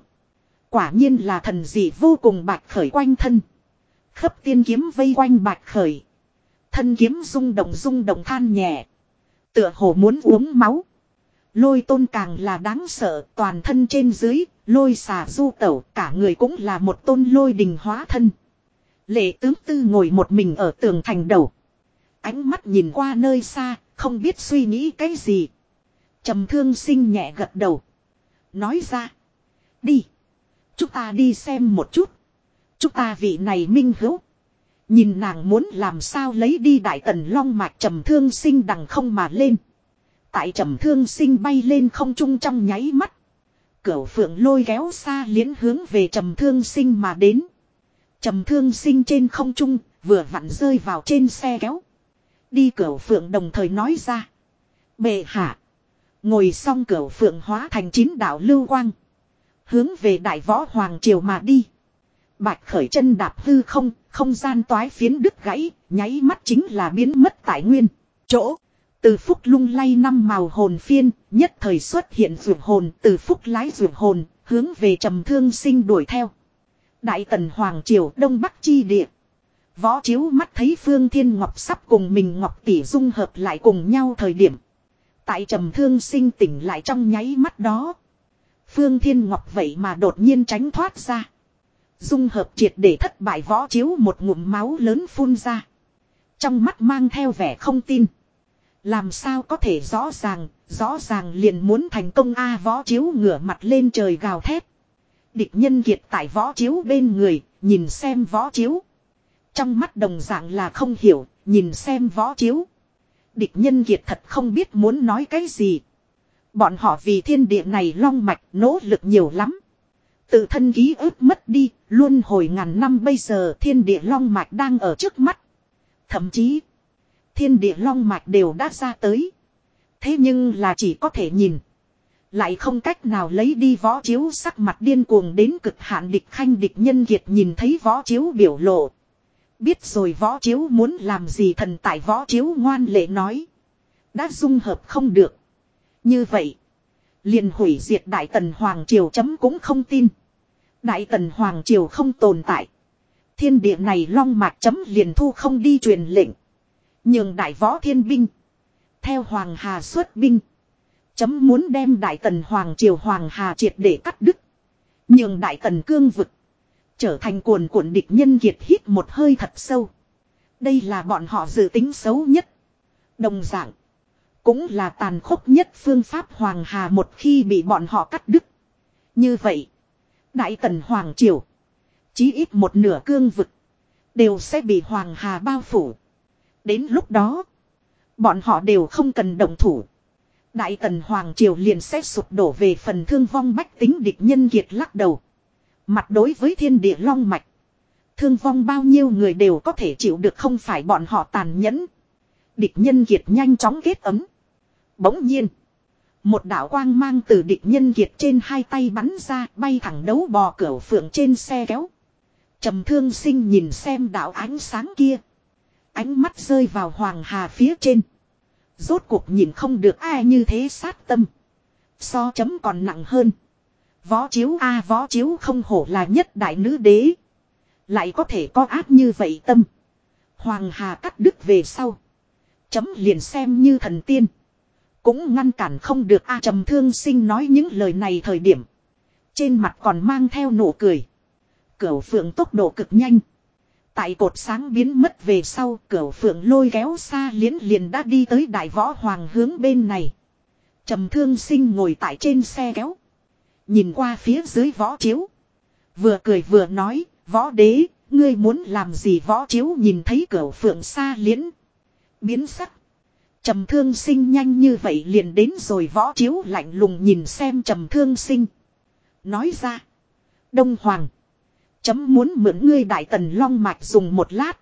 Quả nhiên là thần dị vô cùng bạch khởi quanh thân. Khấp tiên kiếm vây quanh bạch khởi. Thân kiếm rung động rung động than nhẹ. Tựa hồ muốn uống máu. Lôi tôn càng là đáng sợ toàn thân trên dưới, lôi xà du tẩu cả người cũng là một tôn lôi đình hóa thân. Lệ tướng tư ngồi một mình ở tường thành đầu. Ánh mắt nhìn qua nơi xa, không biết suy nghĩ cái gì. trầm thương sinh nhẹ gật đầu. Nói ra. Đi. Chúng ta đi xem một chút. Chúng ta vị này minh hữu. Nhìn nàng muốn làm sao lấy đi đại tần long mạch trầm thương sinh đằng không mà lên. Tại trầm thương sinh bay lên không trung trong nháy mắt. Cửu phượng lôi kéo xa liến hướng về trầm thương sinh mà đến. Trầm thương sinh trên không trung, vừa vặn rơi vào trên xe kéo. Đi cửa phượng đồng thời nói ra. Bệ hạ. Ngồi xong cửa phượng hóa thành chín đạo lưu quang. Hướng về đại võ hoàng triều mà đi. Bạch khởi chân đạp hư không, không gian toái phiến đứt gãy, nháy mắt chính là biến mất tại nguyên. Chỗ. Từ phúc lung lay năm màu hồn phiên, nhất thời xuất hiện ruột hồn, từ phúc lái ruột hồn, hướng về trầm thương sinh đuổi theo. Đại tần Hoàng Triều Đông Bắc Chi Địa. Võ chiếu mắt thấy Phương Thiên Ngọc sắp cùng mình Ngọc Tỷ dung hợp lại cùng nhau thời điểm. Tại trầm thương sinh tỉnh lại trong nháy mắt đó. Phương Thiên Ngọc vậy mà đột nhiên tránh thoát ra. Dung hợp triệt để thất bại võ chiếu một ngụm máu lớn phun ra. Trong mắt mang theo vẻ không tin. Làm sao có thể rõ ràng, rõ ràng liền muốn thành công A võ chiếu ngửa mặt lên trời gào thét. Địch nhân kiệt tại võ chiếu bên người, nhìn xem võ chiếu. Trong mắt đồng dạng là không hiểu, nhìn xem võ chiếu. Địch nhân kiệt thật không biết muốn nói cái gì. Bọn họ vì thiên địa này long mạch nỗ lực nhiều lắm. Tự thân ký ức mất đi, luôn hồi ngàn năm bây giờ thiên địa long mạch đang ở trước mắt. Thậm chí, thiên địa long mạch đều đã ra tới. Thế nhưng là chỉ có thể nhìn. Lại không cách nào lấy đi võ chiếu sắc mặt điên cuồng đến cực hạn địch khanh địch nhân kiệt nhìn thấy võ chiếu biểu lộ. Biết rồi võ chiếu muốn làm gì thần tại võ chiếu ngoan lệ nói. Đã dung hợp không được. Như vậy. liền hủy diệt đại tần hoàng triều chấm cũng không tin. Đại tần hoàng triều không tồn tại. Thiên địa này long mạch chấm liền thu không đi truyền lệnh. nhưng đại võ thiên binh. Theo hoàng hà xuất binh. Chấm muốn đem Đại Tần Hoàng Triều Hoàng Hà triệt để cắt đứt. nhưng Đại Tần cương vực. Trở thành cuồn cuộn địch nhân kiệt hít một hơi thật sâu. Đây là bọn họ dự tính xấu nhất. Đồng dạng. Cũng là tàn khốc nhất phương pháp Hoàng Hà một khi bị bọn họ cắt đứt. Như vậy. Đại Tần Hoàng Triều. Chí ít một nửa cương vực. Đều sẽ bị Hoàng Hà bao phủ. Đến lúc đó. Bọn họ đều không cần động thủ. Đại tần Hoàng Triều liền sẽ sụp đổ về phần thương vong bách tính địch nhân kiệt lắc đầu. Mặt đối với thiên địa long mạch. Thương vong bao nhiêu người đều có thể chịu được không phải bọn họ tàn nhẫn. Địch nhân kiệt nhanh chóng kết ấm. Bỗng nhiên. Một đạo quang mang từ địch nhân kiệt trên hai tay bắn ra, bay thẳng đấu bò cửa phượng trên xe kéo. trầm thương sinh nhìn xem đạo ánh sáng kia. Ánh mắt rơi vào Hoàng Hà phía trên. Rốt cuộc nhìn không được ai như thế sát tâm. So chấm còn nặng hơn. Võ chiếu a, võ chiếu không hổ là nhất đại nữ đế. Lại có thể có ác như vậy tâm. Hoàng Hà cắt đứt về sau. Chấm liền xem như thần tiên. Cũng ngăn cản không được A trầm thương sinh nói những lời này thời điểm. Trên mặt còn mang theo nụ cười. Cửu phượng tốc độ cực nhanh. Tại cột sáng biến mất về sau, cửu phượng lôi kéo xa liến liền đã đi tới đại võ hoàng hướng bên này. Trầm thương sinh ngồi tại trên xe kéo. Nhìn qua phía dưới võ chiếu. Vừa cười vừa nói, võ đế, ngươi muốn làm gì võ chiếu nhìn thấy cửa phượng xa liễn. Biến sắc. Trầm thương sinh nhanh như vậy liền đến rồi võ chiếu lạnh lùng nhìn xem trầm thương sinh. Nói ra. Đông Hoàng. Chấm muốn mượn ngươi đại tần long mạch dùng một lát.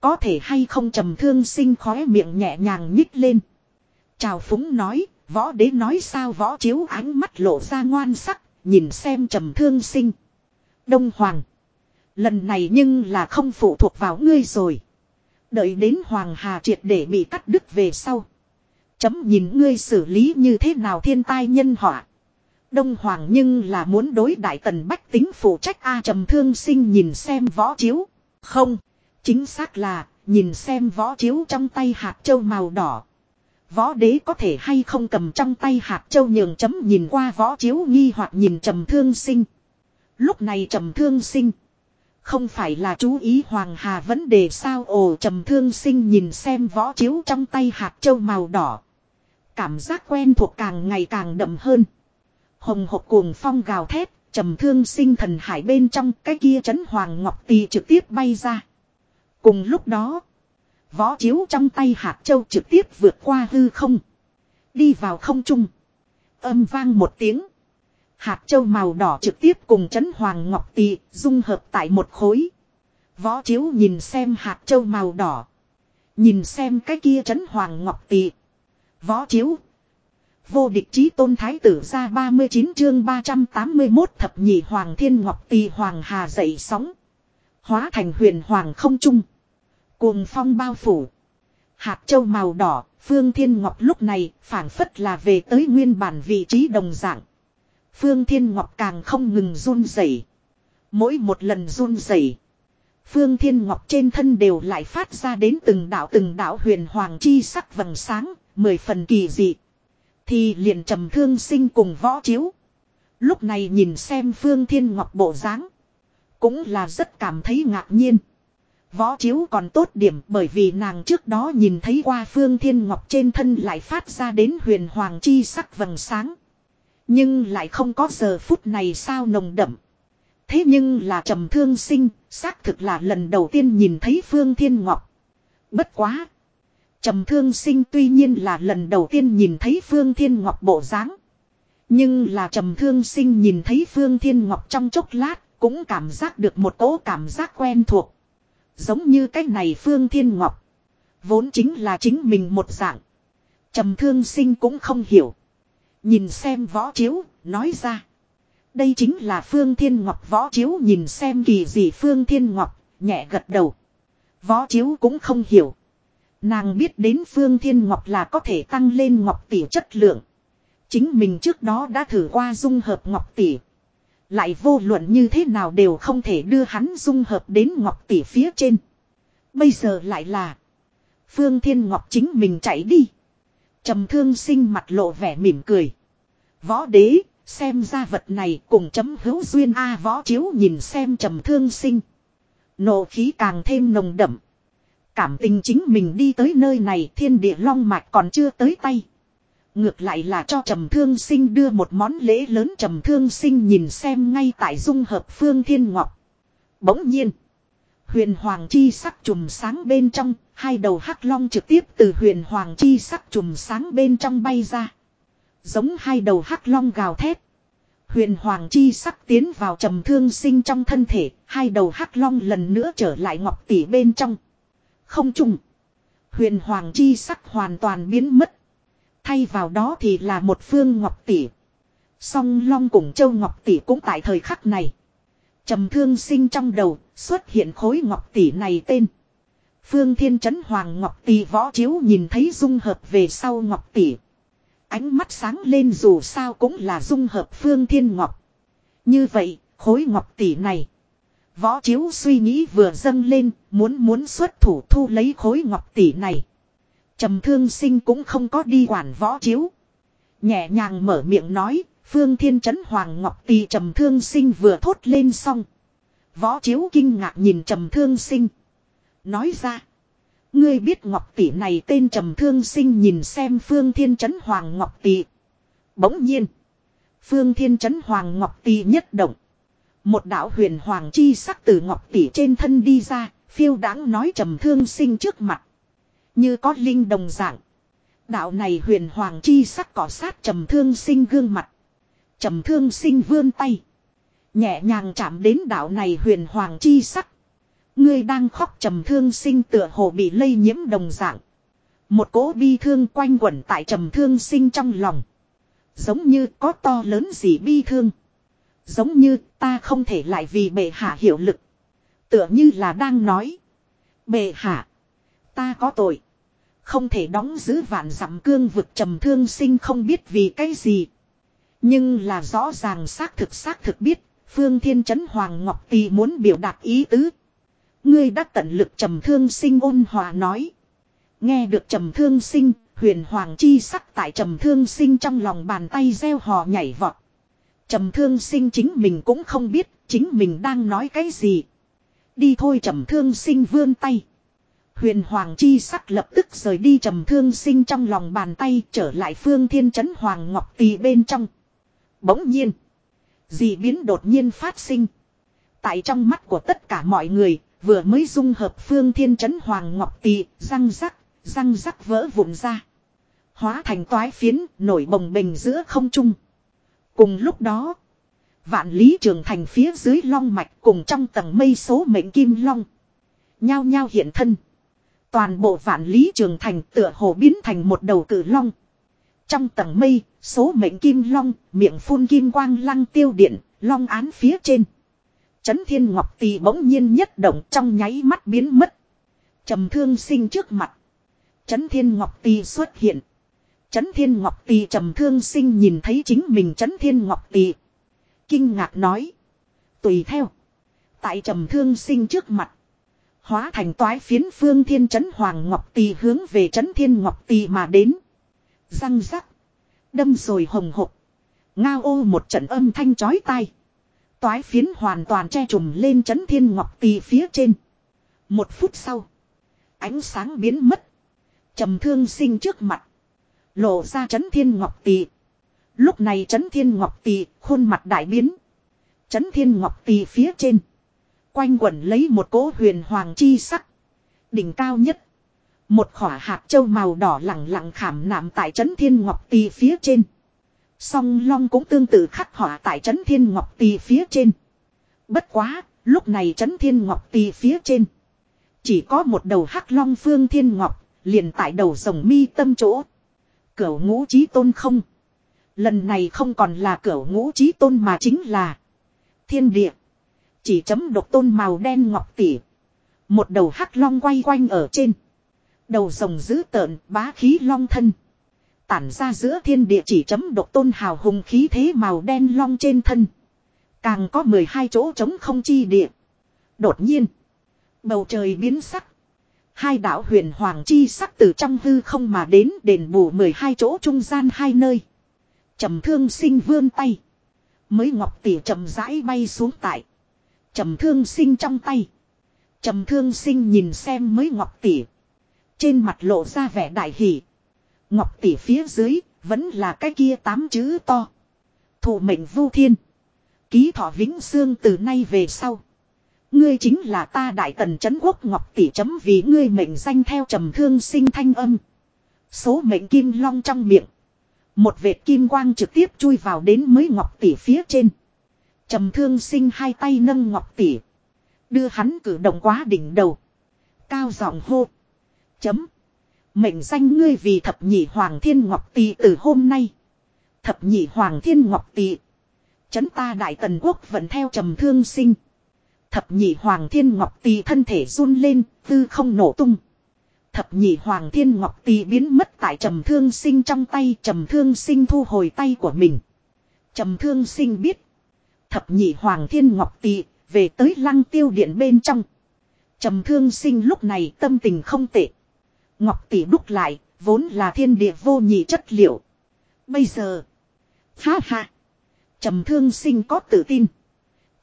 Có thể hay không trầm thương sinh khóe miệng nhẹ nhàng nhích lên. Chào phúng nói, võ đế nói sao võ chiếu ánh mắt lộ ra ngoan sắc, nhìn xem trầm thương sinh. Đông Hoàng. Lần này nhưng là không phụ thuộc vào ngươi rồi. Đợi đến Hoàng Hà triệt để bị cắt đứt về sau. Chấm nhìn ngươi xử lý như thế nào thiên tai nhân họa. Đông Hoàng nhưng là muốn đối đại tần bách tính phụ trách A trầm thương sinh nhìn xem võ chiếu. Không, chính xác là nhìn xem võ chiếu trong tay hạt châu màu đỏ. Võ đế có thể hay không cầm trong tay hạt châu nhường chấm nhìn qua võ chiếu nghi hoặc nhìn trầm thương sinh. Lúc này trầm thương sinh. Không phải là chú ý Hoàng Hà vấn đề sao ồ trầm thương sinh nhìn xem võ chiếu trong tay hạt châu màu đỏ. Cảm giác quen thuộc càng ngày càng đậm hơn. Hồng hộp cuồng phong gào thét, trầm thương sinh thần hải bên trong cái kia chấn hoàng ngọc Tì trực tiếp bay ra. Cùng lúc đó, võ chiếu trong tay hạt châu trực tiếp vượt qua hư không. Đi vào không trung. Âm vang một tiếng. Hạt châu màu đỏ trực tiếp cùng chấn hoàng ngọc tỳ dung hợp tại một khối. Võ chiếu nhìn xem hạt châu màu đỏ. Nhìn xem cái kia chấn hoàng ngọc tỳ. Võ chiếu Vô địch chí tôn thái tử ra 39 chương 381 thập nhị hoàng thiên ngọc tỳ hoàng hà dậy sóng. Hóa thành huyền hoàng không trung. Cuồng phong bao phủ. Hạt châu màu đỏ, phương thiên ngọc lúc này phản phất là về tới nguyên bản vị trí đồng dạng. Phương thiên ngọc càng không ngừng run rẩy. Mỗi một lần run rẩy. Phương Thiên Ngọc trên thân đều lại phát ra đến từng đạo từng đạo huyền hoàng chi sắc vầng sáng, mười phần kỳ dị. Thì liền trầm thương sinh cùng võ chiếu. Lúc này nhìn xem Phương Thiên Ngọc bộ dáng Cũng là rất cảm thấy ngạc nhiên. Võ chiếu còn tốt điểm bởi vì nàng trước đó nhìn thấy qua Phương Thiên Ngọc trên thân lại phát ra đến huyền hoàng chi sắc vầng sáng. Nhưng lại không có giờ phút này sao nồng đậm. Thế nhưng là trầm thương sinh, xác thực là lần đầu tiên nhìn thấy Phương Thiên Ngọc. Bất quá. Trầm thương sinh tuy nhiên là lần đầu tiên nhìn thấy Phương Thiên Ngọc bộ dáng, Nhưng là trầm thương sinh nhìn thấy Phương Thiên Ngọc trong chốc lát, cũng cảm giác được một cỗ cảm giác quen thuộc. Giống như cách này Phương Thiên Ngọc. Vốn chính là chính mình một dạng. Trầm thương sinh cũng không hiểu. Nhìn xem võ chiếu, nói ra. Đây chính là Phương Thiên Ngọc võ chiếu nhìn xem kỳ gì Phương Thiên Ngọc, nhẹ gật đầu. Võ chiếu cũng không hiểu. Nàng biết đến Phương Thiên Ngọc là có thể tăng lên ngọc tỷ chất lượng. Chính mình trước đó đã thử qua dung hợp ngọc tỷ. Lại vô luận như thế nào đều không thể đưa hắn dung hợp đến ngọc tỷ phía trên. Bây giờ lại là. Phương Thiên Ngọc chính mình chạy đi. trầm thương sinh mặt lộ vẻ mỉm cười. Võ đế, xem ra vật này cùng chấm hữu duyên A võ chiếu nhìn xem trầm thương sinh. Nộ khí càng thêm nồng đậm. Cảm tình chính mình đi tới nơi này thiên địa long mạch còn chưa tới tay. Ngược lại là cho trầm thương sinh đưa một món lễ lớn trầm thương sinh nhìn xem ngay tại dung hợp phương thiên ngọc. Bỗng nhiên. Huyền hoàng chi sắc trùm sáng bên trong, hai đầu hắc long trực tiếp từ huyền hoàng chi sắc trùm sáng bên trong bay ra. Giống hai đầu hắc long gào thét. Huyền hoàng chi sắc tiến vào trầm thương sinh trong thân thể, hai đầu hắc long lần nữa trở lại ngọc tỷ bên trong. Không trùng. Huyền hoàng chi sắc hoàn toàn biến mất. Thay vào đó thì là một phương ngọc tỷ. Song long cùng châu ngọc tỷ cũng tại thời khắc này. trầm thương sinh trong đầu xuất hiện khối ngọc tỷ này tên. Phương Thiên Trấn Hoàng Ngọc Tỷ võ chiếu nhìn thấy dung hợp về sau Ngọc Tỷ. Ánh mắt sáng lên dù sao cũng là dung hợp Phương Thiên Ngọc. Như vậy, khối Ngọc Tỷ này. Võ chiếu suy nghĩ vừa dâng lên, muốn muốn xuất thủ thu lấy khối Ngọc Tỷ này. Trầm thương sinh cũng không có đi quản võ chiếu. Nhẹ nhàng mở miệng nói, Phương Thiên Trấn Hoàng Ngọc Tỷ trầm thương sinh vừa thốt lên xong. Võ chiếu kinh ngạc nhìn trầm thương sinh. Nói ra. Ngươi biết Ngọc Tỷ này tên trầm thương sinh nhìn xem Phương Thiên Trấn Hoàng Ngọc Tỷ. Bỗng nhiên. Phương Thiên Trấn Hoàng Ngọc Tỷ nhất động. Một đạo huyền hoàng chi sắc từ Ngọc Tỷ trên thân đi ra, phiêu đáng nói trầm thương sinh trước mặt. Như có linh đồng dạng. Đạo này huyền hoàng chi sắc cỏ sát trầm thương sinh gương mặt. Trầm thương sinh vươn tay. Nhẹ nhàng chạm đến đạo này huyền hoàng chi sắc. Ngươi đang khóc trầm thương sinh tựa hồ bị lây nhiễm đồng dạng. Một cỗ bi thương quanh quẩn tại trầm thương sinh trong lòng. Giống như có to lớn gì bi thương. Giống như ta không thể lại vì bệ hạ hiệu lực. Tựa như là đang nói. Bệ hạ. Ta có tội. Không thể đóng giữ vạn dặm cương vực trầm thương sinh không biết vì cái gì. Nhưng là rõ ràng xác thực xác thực biết. Phương Thiên Trấn Hoàng Ngọc Tì muốn biểu đạt ý tứ. Ngươi đã tận lực trầm thương sinh ôn hòa nói. Nghe được trầm thương sinh, huyền hoàng chi sắc tại trầm thương sinh trong lòng bàn tay gieo hò nhảy vọt. Trầm thương sinh chính mình cũng không biết chính mình đang nói cái gì. Đi thôi trầm thương sinh vươn tay. Huyền hoàng chi sắc lập tức rời đi trầm thương sinh trong lòng bàn tay trở lại phương thiên Chấn hoàng ngọc tỳ bên trong. Bỗng nhiên. Dị biến đột nhiên phát sinh. Tại trong mắt của tất cả mọi người, vừa mới dung hợp phương thiên Chấn hoàng ngọc tỳ răng rắc, răng rắc vỡ vụn ra. Hóa thành toái phiến, nổi bồng bềnh giữa không trung. Cùng lúc đó, vạn lý trường thành phía dưới long mạch cùng trong tầng mây số mệnh kim long. Nhao nhao hiện thân. Toàn bộ vạn lý trường thành tựa hồ biến thành một đầu cử long. Trong tầng mây, số mệnh kim long, miệng phun kim quang lăng tiêu điện, long án phía trên. Chấn thiên ngọc tỳ bỗng nhiên nhất động trong nháy mắt biến mất. trầm thương sinh trước mặt. Chấn thiên ngọc tỳ xuất hiện. Chấn thiên ngọc tỳ trầm thương sinh nhìn thấy chính mình chấn thiên ngọc tỳ. Kinh ngạc nói. Tùy theo. Tại trầm thương sinh trước mặt. Hóa thành toái phiến phương thiên chấn hoàng ngọc tỳ hướng về chấn thiên ngọc tỳ mà đến. Răng rắc. Đâm rồi hồng hộc. Ngao ô một trận âm thanh chói tai. Toái phiến hoàn toàn che trùm lên chấn thiên ngọc tỳ phía trên. Một phút sau. Ánh sáng biến mất. trầm thương sinh trước mặt. Lộ ra chấn thiên ngọc tỳ. Lúc này chấn thiên ngọc tỳ khuôn mặt đại biến. Chấn thiên ngọc tỳ phía trên. Quanh quẩn lấy một cỗ huyền hoàng chi sắc. Đỉnh cao nhất. Một khỏa hạt châu màu đỏ lẳng lặng khảm nạm tại chấn thiên ngọc tỳ phía trên. Song long cũng tương tự khắc họa tại chấn thiên ngọc tỳ phía trên. Bất quá, lúc này chấn thiên ngọc tỳ phía trên. Chỉ có một đầu hắc long phương thiên ngọc, liền tại đầu rồng mi tâm chỗ. Cửu ngũ trí tôn không. Lần này không còn là cửu ngũ trí tôn mà chính là thiên địa. Chỉ chấm độc tôn màu đen ngọc tỉ. Một đầu hắc long quay quanh ở trên. Đầu rồng dữ tợn, bá khí long thân. Tản ra giữa thiên địa chỉ chấm độc tôn hào hùng khí thế màu đen long trên thân. Càng có 12 chỗ trống không chi địa. Đột nhiên. Bầu trời biến sắc. Hai đạo huyền hoàng chi sắc từ trong hư không mà đến, đền bù 12 chỗ trung gian hai nơi. Trầm thương sinh vươn tay. Mới ngọc tỷ trầm rãi bay xuống tại. Trầm thương sinh trong tay. Trầm thương sinh nhìn xem mới ngọc tỷ. Trên mặt lộ ra vẻ đại hỷ. Ngọc tỷ phía dưới vẫn là cái kia tám chữ to. Thủ mệnh vu thiên. Ký thọ vĩnh xương từ nay về sau. Ngươi chính là ta đại tần chấn quốc ngọc tỷ chấm vì ngươi mệnh danh theo trầm thương sinh thanh âm. Số mệnh kim long trong miệng. Một vệt kim quang trực tiếp chui vào đến mới ngọc tỷ phía trên. Trầm thương sinh hai tay nâng ngọc tỷ. Đưa hắn cử động quá đỉnh đầu. Cao giọng hô. Chấm. Mệnh danh ngươi vì thập nhị hoàng thiên ngọc tỷ từ hôm nay. Thập nhị hoàng thiên ngọc tỷ. Chấn ta đại tần quốc vẫn theo trầm thương sinh. Thập nhị hoàng thiên ngọc tỳ thân thể run lên, tư không nổ tung. Thập nhị hoàng thiên ngọc tỳ biến mất tại trầm thương sinh trong tay, trầm thương sinh thu hồi tay của mình. Trầm thương sinh biết. Thập nhị hoàng thiên ngọc tỳ về tới lăng tiêu điện bên trong. Trầm thương sinh lúc này tâm tình không tệ. Ngọc tỷ đúc lại, vốn là thiên địa vô nhị chất liệu. Bây giờ, ha ha, trầm thương sinh có tự tin.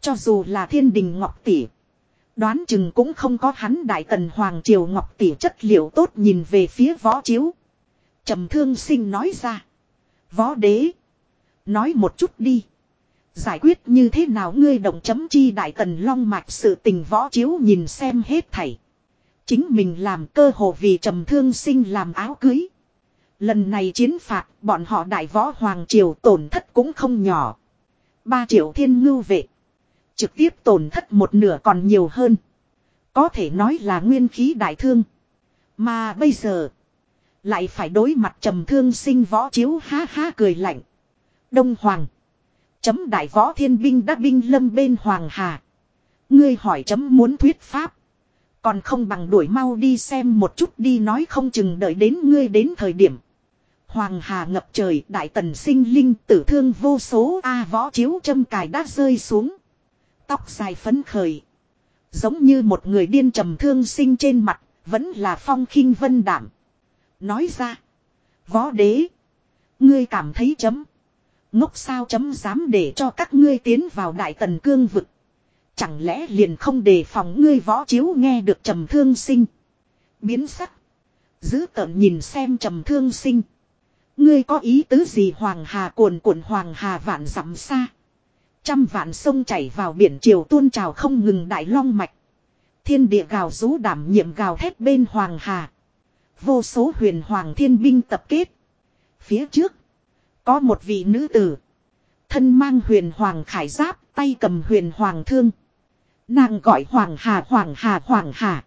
Cho dù là thiên đình ngọc tỷ, đoán chừng cũng không có hắn đại tần hoàng triều ngọc tỷ chất liệu tốt nhìn về phía võ chiếu. Trầm thương sinh nói ra, võ đế, nói một chút đi. Giải quyết như thế nào ngươi động chấm chi đại tần long mạch sự tình võ chiếu nhìn xem hết thảy. Chính mình làm cơ hồ vì trầm thương sinh làm áo cưới. Lần này chiến phạt, bọn họ đại võ hoàng triều tổn thất cũng không nhỏ. ba triệu thiên ngưu vệ. Trực tiếp tổn thất một nửa còn nhiều hơn. Có thể nói là nguyên khí đại thương. Mà bây giờ. Lại phải đối mặt trầm thương sinh võ chiếu ha ha cười lạnh. Đông Hoàng. Chấm đại võ thiên binh đã binh lâm bên Hoàng Hà. Ngươi hỏi chấm muốn thuyết pháp. Còn không bằng đuổi mau đi xem một chút đi nói không chừng đợi đến ngươi đến thời điểm. Hoàng Hà ngập trời đại tần sinh linh tử thương vô số A võ chiếu châm cài đã rơi xuống. Tóc dài phấn khởi. Giống như một người điên trầm thương sinh trên mặt, vẫn là phong khinh vân đảm. Nói ra. Võ đế. Ngươi cảm thấy chấm. Ngốc sao chấm dám để cho các ngươi tiến vào đại tần cương vực. Chẳng lẽ liền không đề phòng ngươi võ chiếu nghe được trầm thương sinh. Biến sắc. Giữ tợn nhìn xem trầm thương sinh. Ngươi có ý tứ gì hoàng hà cuồn cuộn hoàng hà vạn dặm xa. Trăm vạn sông chảy vào biển triều tuôn trào không ngừng đại long mạch. Thiên địa gào rú đảm nhiệm gào thét bên hoàng hà. Vô số huyền hoàng thiên binh tập kết. Phía trước. Có một vị nữ tử. Thân mang huyền hoàng khải giáp, tay cầm huyền hoàng thương. Nàng gọi hoàng hà hoàng hà hoàng hà.